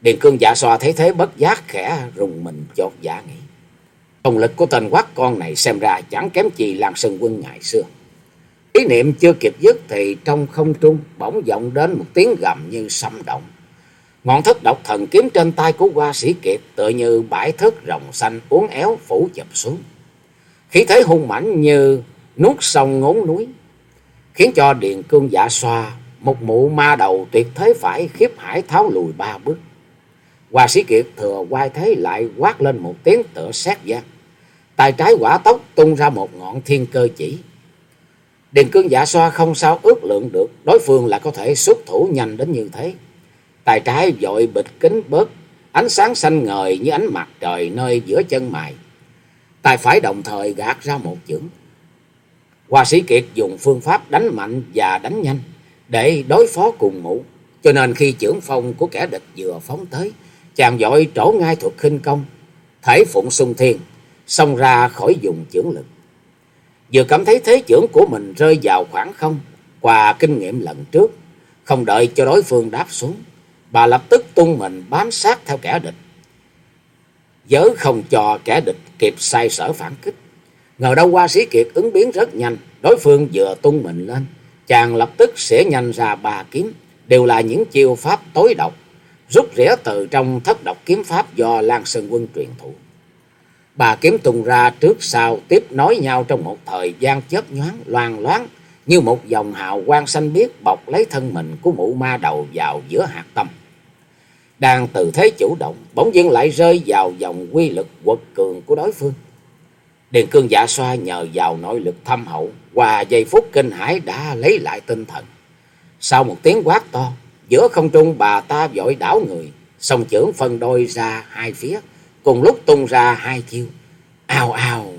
Điền cương dạ xoa thấy thế bất giác khẽ rùng mình chột dạ nghĩ. Công lực của tên quát con này xem ra chẳng kém gì làng Sơn Quân ngày xưa. Ý niệm chưa kịp dứt thì trong không trung bỗng vọng đến một tiếng gầm như sâm động. Ngọn thất độc thần kiếm trên tay của hoa sĩ kiệt tựa như bãi thất rồng xanh uốn éo phủ chập xuống. Khí thế hung mãnh như nuốt sông ngốn núi, khiến cho điện cương dạ xoa, một mụ ma đầu tuyệt thế phải khiếp hải tháo lùi ba bước. Hoa sĩ kiệt thừa quay thế lại quát lên một tiếng tựa xét gian. Tay trái quả tóc tung ra một ngọn thiên cơ chỉ. Điền cương dạ xoa không sao ước lượng được đối phương là có thể xuất thủ nhanh đến như thế. Tài trái dội bịch kính bớt, ánh sáng xanh ngời như ánh mặt trời nơi giữa chân mày. Tài phải đồng thời gạt ra một chưởng. Hoa sĩ Kiệt dùng phương pháp đánh mạnh và đánh nhanh để đối phó cùng mũ. Cho nên khi chưởng phong của kẻ địch vừa phóng tới, chàng dội trổ ngay thuật khinh công, thể phụng sung thiên, xông ra khỏi dùng chưởng lực. Vừa cảm thấy thế trưởng của mình rơi vào khoảng không, qua kinh nghiệm lần trước, không đợi cho đối phương đáp xuống, bà lập tức tung mình bám sát theo kẻ địch. dớ không cho kẻ địch kịp sai sở phản kích. Ngờ đâu qua sĩ kiệt ứng biến rất nhanh, đối phương vừa tung mình lên, chàng lập tức sẽ nhanh ra ba kiếm, đều là những chiêu pháp tối độc, rút rẽ từ trong thất độc kiếm pháp do Lan Sơn Quân truyền thụ. Bà kiếm tung ra trước sau tiếp nối nhau trong một thời gian chớp nhoáng loan loáng như một dòng hào quang xanh biếc bọc lấy thân mình của mụ ma đầu vào giữa hạt tâm. Đang từ thế chủ động, bỗng dưng lại rơi vào dòng quy lực quật cường của đối phương. Điền cương dạ xoa nhờ vào nội lực thâm hậu, qua giây phút kinh hãi đã lấy lại tinh thần. Sau một tiếng quát to, giữa không trung bà ta vội đảo người, song chưởng phân đôi ra hai phía, cùng lúc tung ra hai chiêu. Ào ào!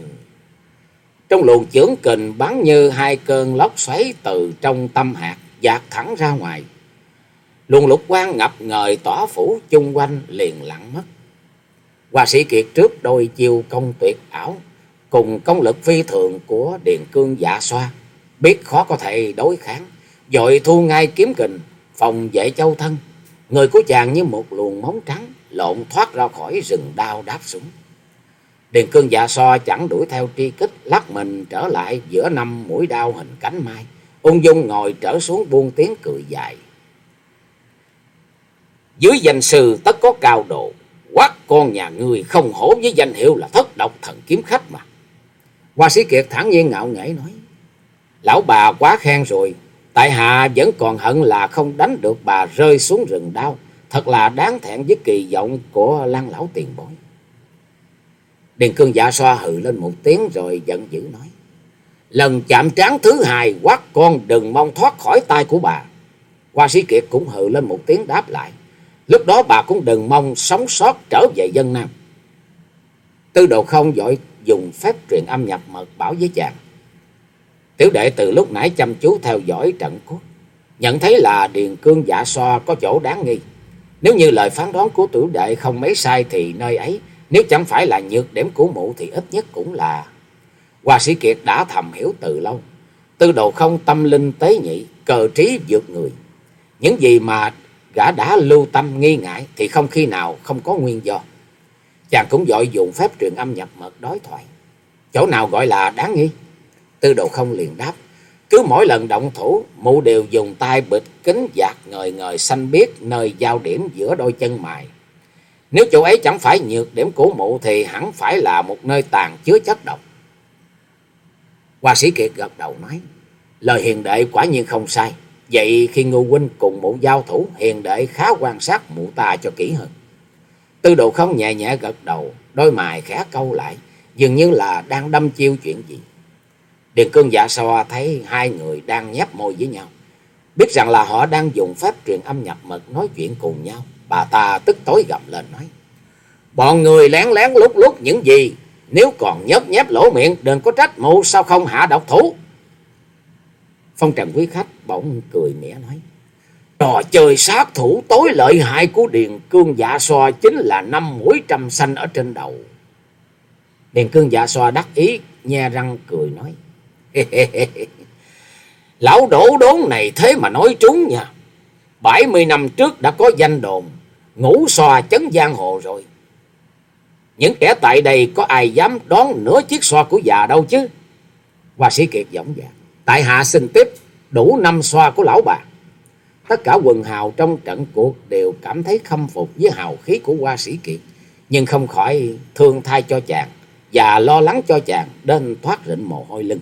Trong luồng chưởng kình bắn như hai cơn lốc xoáy từ trong tâm hạt, dạt thẳng ra ngoài. Luồng lục quang ngập ngời tỏa phủ chung quanh liền lặng mất. Hoa sĩ Kiệt trước đôi chiêu công tuyệt ảo, cùng công lực phi thường của Điền Cương dạ xoa, biết khó có thể đối kháng, dội thu ngay kiếm kình, phòng vệ châu thân. Người của chàng như một luồng móng trắng, lộn thoát ra khỏi rừng đao đáp súng. Điền Cương dạ so chẳng đuổi theo tri kích, lắc mình trở lại giữa năm mũi đao hình cánh mai, ung dung ngồi trở xuống buông tiếng cười dài. Dưới danh sư tất có cao độ, quát con nhà người không hổ với danh hiệu là thất độc thần kiếm khách mà. Hoa sĩ Kiệt thẳng nhiên ngạo nghễ nói. Lão bà quá khen rồi. Tại hạ vẫn còn hận là không đánh được bà rơi xuống rừng đau. Thật là đáng thẹn với kỳ vọng của lăng lão tiền bối. Điền cương dạ xoa hừ lên một tiếng rồi giận dữ nói. Lần chạm trán thứ hai quát con đừng mong thoát khỏi tay của bà. Hoa sĩ Kiệt cũng hừ lên một tiếng đáp lại. Lúc đó bà cũng đừng mong sống sót trở về dân Nam. Tư đồ không giỏi dùng phép truyền âm nhập mật bảo với chàng. Tiểu đệ từ lúc nãy chăm chú theo dõi trận cốt, nhận thấy là Điền Cương dạ so có chỗ đáng nghi. Nếu như lời phán đoán của tiểu đệ không mấy sai thì nơi ấy, nếu chẳng phải là nhược điểm của mụ thì ít nhất cũng là... Hoa sĩ Kiệt đã thầm hiểu từ lâu. Tư đồ không tâm linh tế nhị, cờ trí vượt người. Những gì mà gã đã lưu tâm nghi ngại thì không khi nào không có nguyên do. Chàng cũng dội dùng phép truyền âm nhập mật đối thoại. Chỗ nào gọi là đáng nghi? Tư đồ không liền đáp. Cứ mỗi lần động thủ, mụ đều dùng tay bịt kính giạt ngời ngời xanh biếc nơi giao điểm giữa đôi chân mày. Nếu chỗ ấy chẳng phải nhược điểm của mụ thì hẳn phải là một nơi tàn chứa chất độc. Hoa sĩ Kiệt gật đầu nói. Lời hiền đệ quả nhiên không sai. Vậy khi Ngô Huynh cùng mụ giao thủ, hiền đệ khá quan sát mụ ta cho kỹ hơn. Tư đồ không nhẹ nhẹ gật đầu, đôi mày khẽ câu lại, dường như là đang đâm chiêu chuyện gì. Điền cương dạ so thấy hai người đang nhép môi với nhau. Biết rằng là họ đang dùng phép truyền âm nhập mật nói chuyện cùng nhau. Bà ta tức tối gầm lên nói. Bọn người lén lén lút lút những gì. Nếu còn nhấp nhép lỗ miệng đừng có trách mụ sao không hạ độc thủ. Phong trần quý khách bỗng cười mỉa nói. Trò chơi sát thủ tối lợi hại của Điền Cương Dạ Xoa chính là năm mũi trăm xanh ở trên đầu. Điền Cương Dạ Xoa đắc ý, nhe răng cười nói. Lão đổ đốn này thế mà nói trúng nha. bảy mươi năm trước đã có danh đồn, ngủ xòa chấn giang hồ rồi. Những kẻ tại đây có ai dám đón nửa chiếc xoa của già đâu chứ. Hoa sĩ Kiệt giọng dạ. Tại hạ xin tiếp đủ năm xoa của lão bà. Tất cả quần hào trong trận cuộc đều cảm thấy khâm phục với hào khí của hoa sĩ Kiệt. Nhưng không khỏi thương thai cho chàng và lo lắng cho chàng đến thoát rịnh mồ hôi lưng.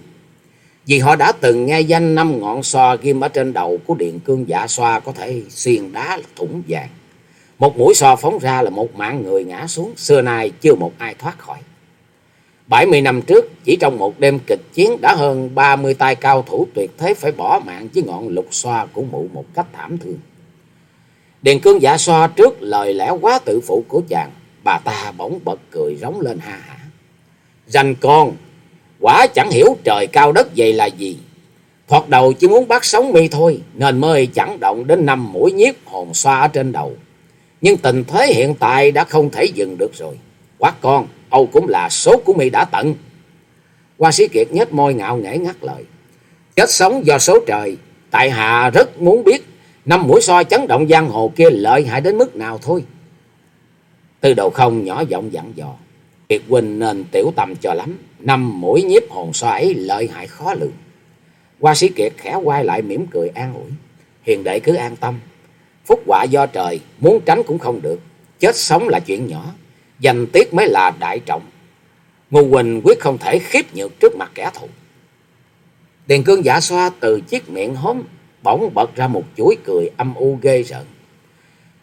Vì họ đã từng nghe danh năm ngọn xoa ghim ở trên đầu của điện cương giả xoa có thể xuyên đá thủng vàng. Một mũi xoa phóng ra là một mạng người ngã xuống, xưa nay chưa một ai thoát khỏi. 70 năm trước, chỉ trong một đêm kịch chiến đã hơn 30 tay cao thủ tuyệt thế phải bỏ mạng với ngọn lục xoa của mụ một cách thảm thương. Điền cương giả xoa trước lời lẽ quá tự phụ của chàng, bà ta bỗng bật cười rống lên ha hả. Rành con, quả chẳng hiểu trời cao đất dày là gì. Thoạt đầu chỉ muốn bắt sống mi thôi, nên mới chẳng động đến năm mũi nhiếp hồn xoa ở trên đầu. Nhưng tình thế hiện tại đã không thể dừng được rồi. Quát con, Âu cũng là số của mi đã tận. Hoa sĩ Kiệt nhếch môi ngạo nghễ ngắt lời. Chết sống do số trời, tại hạ rất muốn biết năm mũi soi chấn động giang hồ kia lợi hại đến mức nào thôi. Tư đầu không nhỏ giọng dặn dò. Kiệt huynh nên tiểu tầm cho lắm. Năm mũi nhiếp hồn soi ấy lợi hại khó lường. Hoa sĩ Kiệt khẽ quay lại mỉm cười an ủi. Hiền đệ cứ an tâm. Phúc quả do trời, muốn tránh cũng không được. Chết sống là chuyện nhỏ danh tiết mới là đại trọng. Ngô Quỳnh quyết không thể khiếp nhược trước mặt kẻ thù. Điền cương giả xoa từ chiếc miệng hóm, bỗng bật ra một chuỗi cười âm u ghê rợn.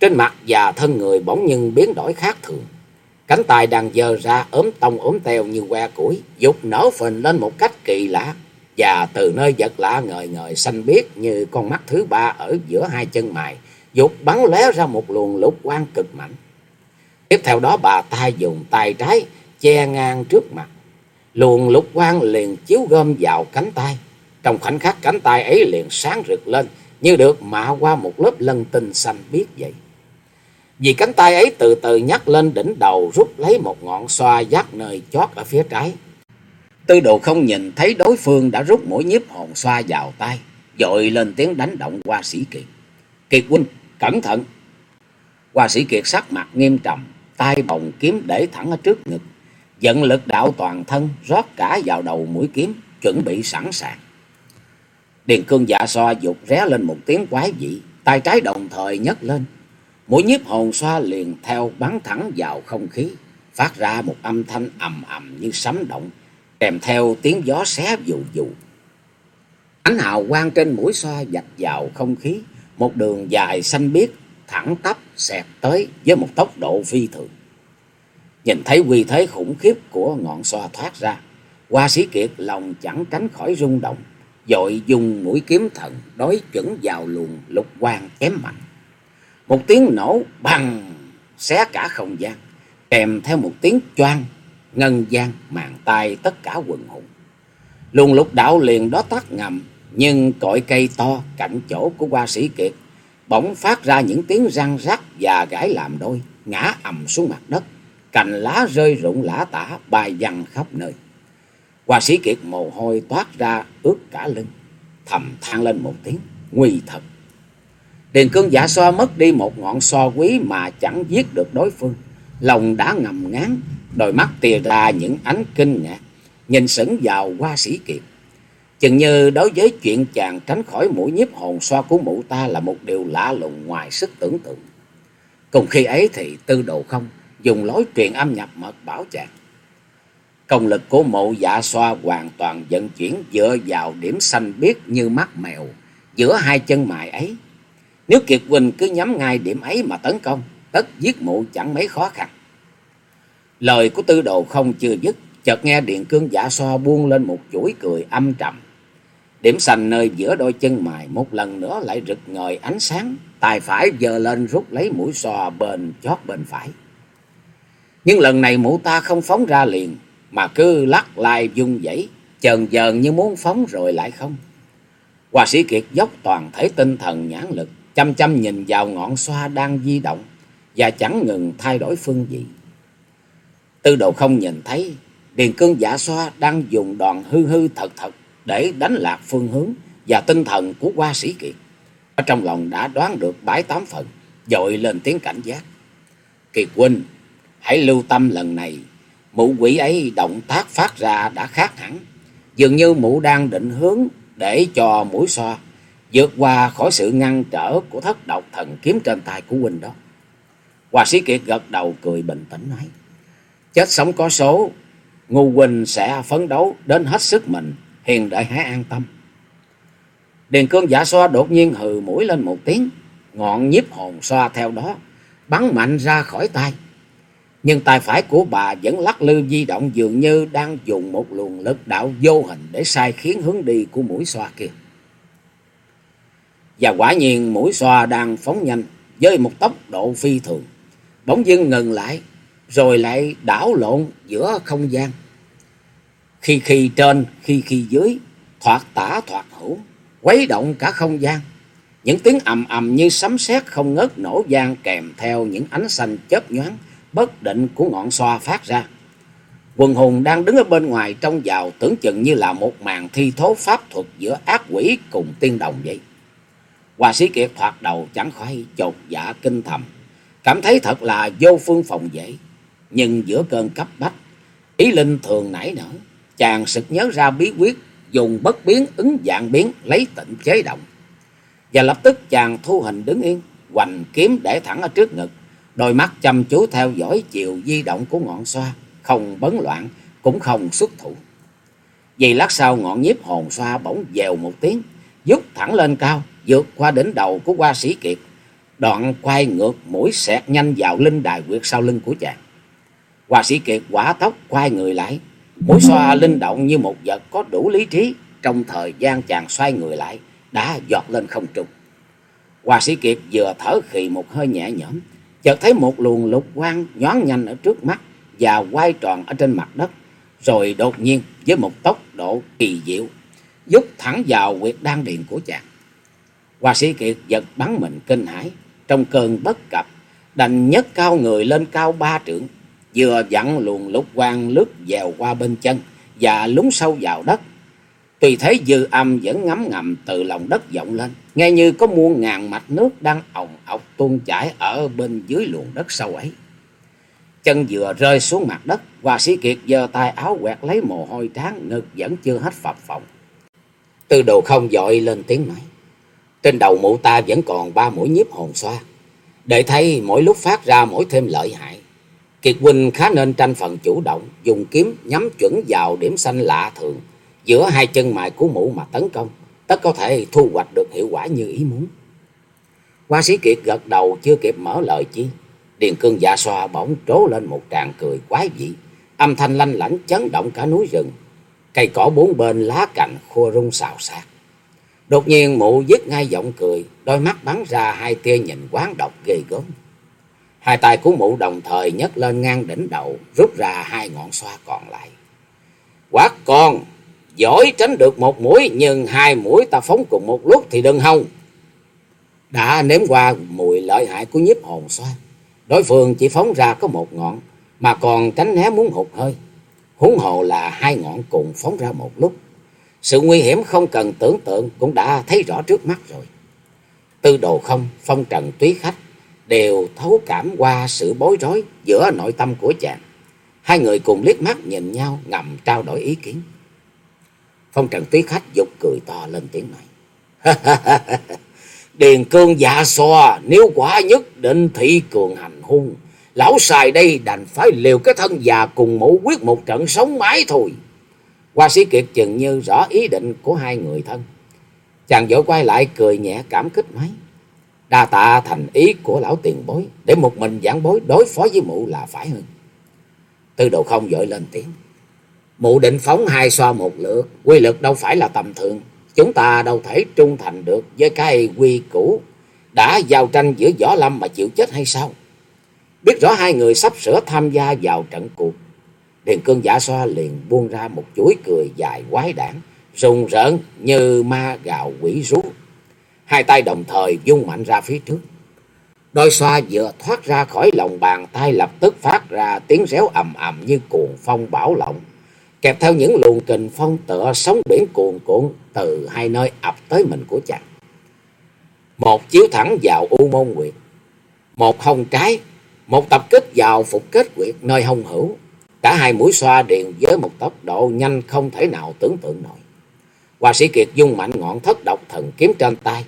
Trên mặt và thân người bỗng nhưng biến đổi khác thường. Cánh tay đang dơ ra ốm tông ốm teo như que củi, dục nở phình lên một cách kỳ lạ. Và từ nơi vật lạ ngời ngời xanh biếc như con mắt thứ ba ở giữa hai chân mày, dục bắn lóe ra một luồng lục quang cực mạnh. Tiếp theo đó bà ta dùng tay trái che ngang trước mặt. Luồng lục quang liền chiếu gom vào cánh tay. Trong khoảnh khắc cánh tay ấy liền sáng rực lên như được mạ qua một lớp lân tinh xanh biếc vậy. Vì cánh tay ấy từ từ nhắc lên đỉnh đầu rút lấy một ngọn xoa dắt nơi chót ở phía trái. Tư đồ không nhìn thấy đối phương đã rút mũi nhiếp hồn xoa vào tay, dội lên tiếng đánh động qua sĩ Kiệt. Kiệt huynh, cẩn thận! Qua sĩ Kiệt sắc mặt nghiêm trọng, tay bồng kiếm để thẳng ở trước ngực, dẫn lực đạo toàn thân rót cả vào đầu mũi kiếm, chuẩn bị sẵn sàng. Điền cương dạ xoa dục ré lên một tiếng quái dị, tay trái đồng thời nhấc lên. Mũi nhiếp hồn xoa liền theo bắn thẳng vào không khí, phát ra một âm thanh ầm ầm như sấm động, kèm theo tiếng gió xé vù vù Ánh hào quang trên mũi xoa dạch vào không khí, một đường dài xanh biếc thẳng tắp xẹt tới với một tốc độ phi thường. Nhìn thấy quy thế khủng khiếp của ngọn xoa thoát ra, Hoa Sĩ Kiệt lòng chẳng tránh khỏi rung động, dội dùng mũi kiếm thần đối chuẩn vào luồng lục quang chém mạnh. Một tiếng nổ bằng xé cả không gian, kèm theo một tiếng choang, ngân gian màn tay tất cả quần hùng. Luồng lục đạo liền đó tắt ngầm, nhưng cội cây to cạnh chỗ của Hoa Sĩ Kiệt bỗng phát ra những tiếng răng rắc và gãy làm đôi, ngã ầm xuống mặt đất, cành lá rơi rụng lã tả bay văng khắp nơi. Hoa sĩ kiệt mồ hôi toát ra ướt cả lưng, thầm than lên một tiếng, nguy thật. Điền cương giả so mất đi một ngọn so quý mà chẳng giết được đối phương, lòng đã ngầm ngán, đôi mắt tia ra những ánh kinh ngạc, nhìn sững vào hoa sĩ kiệt. Chừng như đối với chuyện chàng tránh khỏi mũi nhiếp hồn so của mụ ta là một điều lạ lùng ngoài sức tưởng tượng. Cùng khi ấy thì tư đồ không dùng lối truyền âm nhập mật bảo chàng. Công lực của mụ dạ xoa hoàn toàn vận chuyển dựa vào điểm xanh biếc như mắt mèo giữa hai chân mài ấy. Nếu Kiệt Quỳnh cứ nhắm ngay điểm ấy mà tấn công, tất giết mụ chẳng mấy khó khăn. Lời của tư đồ không chưa dứt, chợt nghe điện cương giả so buông lên một chuỗi cười âm trầm. Điểm xanh nơi giữa đôi chân mài một lần nữa lại rực ngời ánh sáng, tài phải giơ lên rút lấy mũi sò bên chót bên phải. Nhưng lần này mụ ta không phóng ra liền, mà cứ lắc lai dung dãy, chờn dờn như muốn phóng rồi lại không. Hòa sĩ Kiệt dốc toàn thể tinh thần nhãn lực, chăm chăm nhìn vào ngọn xoa đang di động, và chẳng ngừng thay đổi phương vị. Tư đồ không nhìn thấy, Điền cương giả xoa đang dùng đòn hư hư thật thật để đánh lạc phương hướng và tinh thần của hoa sĩ kiệt. Ở trong lòng đã đoán được bảy tám phần, dội lên tiếng cảnh giác. Kiệt huynh, hãy lưu tâm lần này, mụ quỷ ấy động tác phát ra đã khác hẳn. Dường như mụ đang định hướng để cho mũi xoa vượt qua khỏi sự ngăn trở của thất độc thần kiếm trên tay của huynh đó. hòa sĩ kiệt gật đầu cười bình tĩnh nói. Chết sống có số, ngu huynh sẽ phấn đấu đến hết sức mình, hiền đệ hãy an tâm. Điền cương giả xoa đột nhiên hừ mũi lên một tiếng, ngọn nhiếp hồn xoa theo đó, bắn mạnh ra khỏi tay. Nhưng tay phải của bà vẫn lắc lư di động dường như đang dùng một luồng lực đạo vô hình để sai khiến hướng đi của mũi xoa kia. Và quả nhiên mũi xoa đang phóng nhanh với một tốc độ phi thường. Bỗng dưng ngừng lại, rồi lại đảo lộn giữa không gian. Khi khi trên, khi khi dưới, thoạt tả thoạt hữu, quấy động cả không gian. Những tiếng ầm ầm như sấm sét không ngớt nổ vang kèm theo những ánh xanh chớp nhoáng bất định của ngọn xoa phát ra. Quần hùng đang đứng ở bên ngoài trong vào tưởng chừng như là một màn thi thố pháp thuật giữa ác quỷ cùng tiên đồng vậy. Hòa sĩ kiệt thoạt đầu chẳng khỏi chột dạ kinh thầm, cảm thấy thật là vô phương phòng vệ. Nhưng giữa cơn cấp bách, ý linh thường nảy nở, chàng sực nhớ ra bí quyết dùng bất biến ứng dạng biến lấy tịnh chế động. Và lập tức chàng thu hình đứng yên, hoành kiếm để thẳng ở trước ngực, đôi mắt chăm chú theo dõi chiều di động của ngọn xoa, không bấn loạn, cũng không xuất thủ. Vì lát sau ngọn nhiếp hồn xoa bỗng dèo một tiếng, dút thẳng lên cao, vượt qua đỉnh đầu của hoa sĩ kiệt, đoạn quay ngược mũi xẹt nhanh vào linh đài quyệt sau lưng của chàng. Hoa sĩ kiệt quả tóc quay người lại, mũi xoa linh động như một vật có đủ lý trí, trong thời gian chàng xoay người lại, đã giọt lên không trung. Hoa sĩ kiệt vừa thở khì một hơi nhẹ nhõm, chợt thấy một luồng lục quang nhoáng nhanh ở trước mắt và quay tròn ở trên mặt đất, rồi đột nhiên với một tốc độ kỳ diệu, dút thẳng vào quyệt đan điền của chàng. Hoa sĩ kiệt giật bắn mình kinh hãi, trong cơn bất cập, đành nhấc cao người lên cao ba trượng, vừa dặn luồng lục quang lướt dèo qua bên chân và lún sâu vào đất. Tùy thấy dư âm vẫn ngấm ngầm từ lòng đất vọng lên, nghe như có muôn ngàn mạch nước đang ồng ọc tuôn chảy ở bên dưới luồng đất sâu ấy. Chân vừa rơi xuống mặt đất, Hoa sĩ kiệt giơ tay áo quẹt lấy mồ hôi trán, ngực vẫn chưa hết phập phồng. Từ đồ không dội lên tiếng nói. Trên đầu mụ ta vẫn còn ba mũi nhiếp hồn xoa. Để thấy mỗi lúc phát ra mỗi thêm lợi hại. Kiệt huynh khá nên tranh phần chủ động, dùng kiếm nhắm chuẩn vào điểm xanh lạ thường giữa hai chân mài của mụ mà tấn công, tất có thể thu hoạch được hiệu quả như ý muốn. Hoa sĩ Kiệt gật đầu chưa kịp mở lời chi, Điền cương dạ xoa bỗng trố lên một tràng cười quái dị, âm thanh lanh lảnh chấn động cả núi rừng, cây cỏ bốn bên lá cành khua rung xào xạc. Đột nhiên mụ dứt ngay giọng cười, đôi mắt bắn ra hai tia nhìn quán độc ghê gớm. Hai tay của mụ đồng thời nhấc lên ngang đỉnh đầu, rút ra hai ngọn xoa còn lại. Quát con, giỏi tránh được một mũi, nhưng hai mũi ta phóng cùng một lúc thì đừng hông. Đã nếm qua mùi lợi hại của nhiếp hồn xoa. Đối phương chỉ phóng ra có một ngọn, mà còn tránh né muốn hụt hơi. Huống hồ là hai ngọn cùng phóng ra một lúc. Sự nguy hiểm không cần tưởng tượng cũng đã thấy rõ trước mắt rồi. Tư đồ không, phong trần túy khách đều thấu cảm qua sự bối rối giữa nội tâm của chàng. Hai người cùng liếc mắt nhìn nhau ngầm trao đổi ý kiến. Phong trần túy khách dục cười to lên tiếng nói. Điền cương dạ xoa, nếu quả nhất định thị cường hành hung, lão xài đây đành phải liều cái thân già cùng mẫu quyết một trận sống mái thôi. Hoa sĩ Kiệt chừng như rõ ý định của hai người thân. Chàng vội quay lại cười nhẹ cảm kích nói. Đa tạ thành ý của lão tiền bối, để một mình giảng bối đối phó với mụ là phải hơn. Tư đồ không vội lên tiếng. Mụ định phóng hai so một lượt, quy lực đâu phải là tầm thường. Chúng ta đâu thể trung thành được với cái quy củ đã giao tranh giữa võ lâm mà chịu chết hay sao? Biết rõ hai người sắp sửa tham gia vào trận cuộc. Điền cương giả xoa liền buông ra một chuỗi cười dài quái đản, rùng rợn như ma gạo quỷ rú. Hai tay đồng thời vung mạnh ra phía trước. Đôi xoa vừa thoát ra khỏi lòng bàn tay lập tức phát ra tiếng réo ầm ầm như cuồng phong bão lộng. kèm theo những luồng kình phong tựa sóng biển cuồn cuộn từ hai nơi ập tới mình của chàng. Một chiếu thẳng vào U Môn quyệt, một hông trái, một tập kích vào phục kết quyệt nơi hông hữu. Cả hai mũi xoa điền với một tốc độ nhanh không thể nào tưởng tượng nổi. Hoa sĩ Kiệt dung mạnh ngọn thất độc thần kiếm trên tay.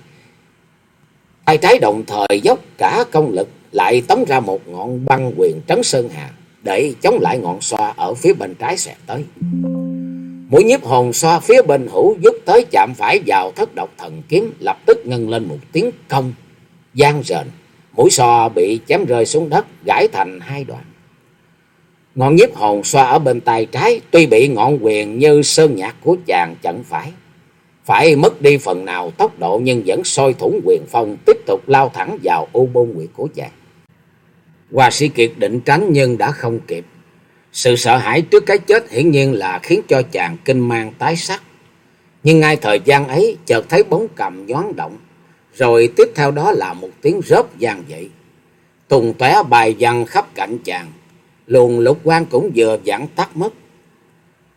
Tay trái đồng thời dốc cả công lực, lại tống ra một ngọn băng quyền trấn sơn hà để chống lại ngọn xoa ở phía bên trái xẹt tới. Mũi nhiếp hồn xoa phía bên hữu giúp tới chạm phải vào thất độc thần kiếm, lập tức ngân lên một tiếng công gian rền. Mũi xoa bị chém rơi xuống đất, gãy thành hai đoạn. Ngọn nhiếp hồn xoa ở bên tay trái tuy bị ngọn quyền như sơn nhạc của chàng chẳng phải. Phải mất đi phần nào tốc độ nhưng vẫn soi thủng quyền phong tiếp tục lao thẳng vào u bôn nguyệt của chàng. Hoa sĩ Kiệt định tránh nhưng đã không kịp. Sự sợ hãi trước cái chết hiển nhiên là khiến cho chàng kinh mang tái sắc. Nhưng ngay thời gian ấy, chợt thấy bóng cầm nhoáng động. Rồi tiếp theo đó là một tiếng rớp vang dậy. Tùng tóe bài văng khắp cạnh chàng. Luồng lục quan cũng vừa vặn tắt mất.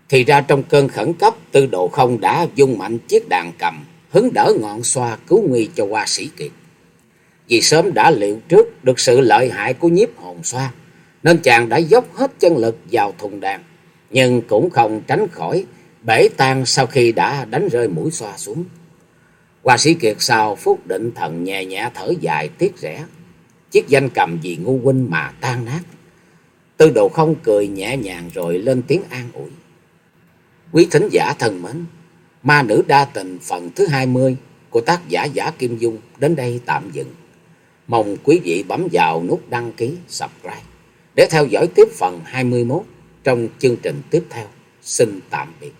Thì ra trong cơn khẩn cấp tư độ không đã dung mạnh chiếc đàn cầm. Hứng đỡ ngọn xoa cứu nguy cho hoa sĩ Kiệt. Vì sớm đã liệu trước được sự lợi hại của nhiếp hồn xoa, nên chàng đã dốc hết chân lực vào thùng đàn, nhưng cũng không tránh khỏi bể tan sau khi đã đánh rơi mũi xoa xuống. Hoa sĩ Kiệt sau phút định thần nhẹ nhẹ thở dài tiếc rẻ, chiếc danh cầm vì ngu huynh mà tan nát. Tư đồ không cười nhẹ nhàng rồi lên tiếng an ủi. Quý thính giả thân mến, ma nữ đa tình phần thứ hai mươi của tác giả Giả Kim Dung đến đây tạm dừng. Mong quý vị bấm vào nút đăng ký, subscribe để theo dõi tiếp phần 21 trong chương trình tiếp theo. Xin tạm biệt.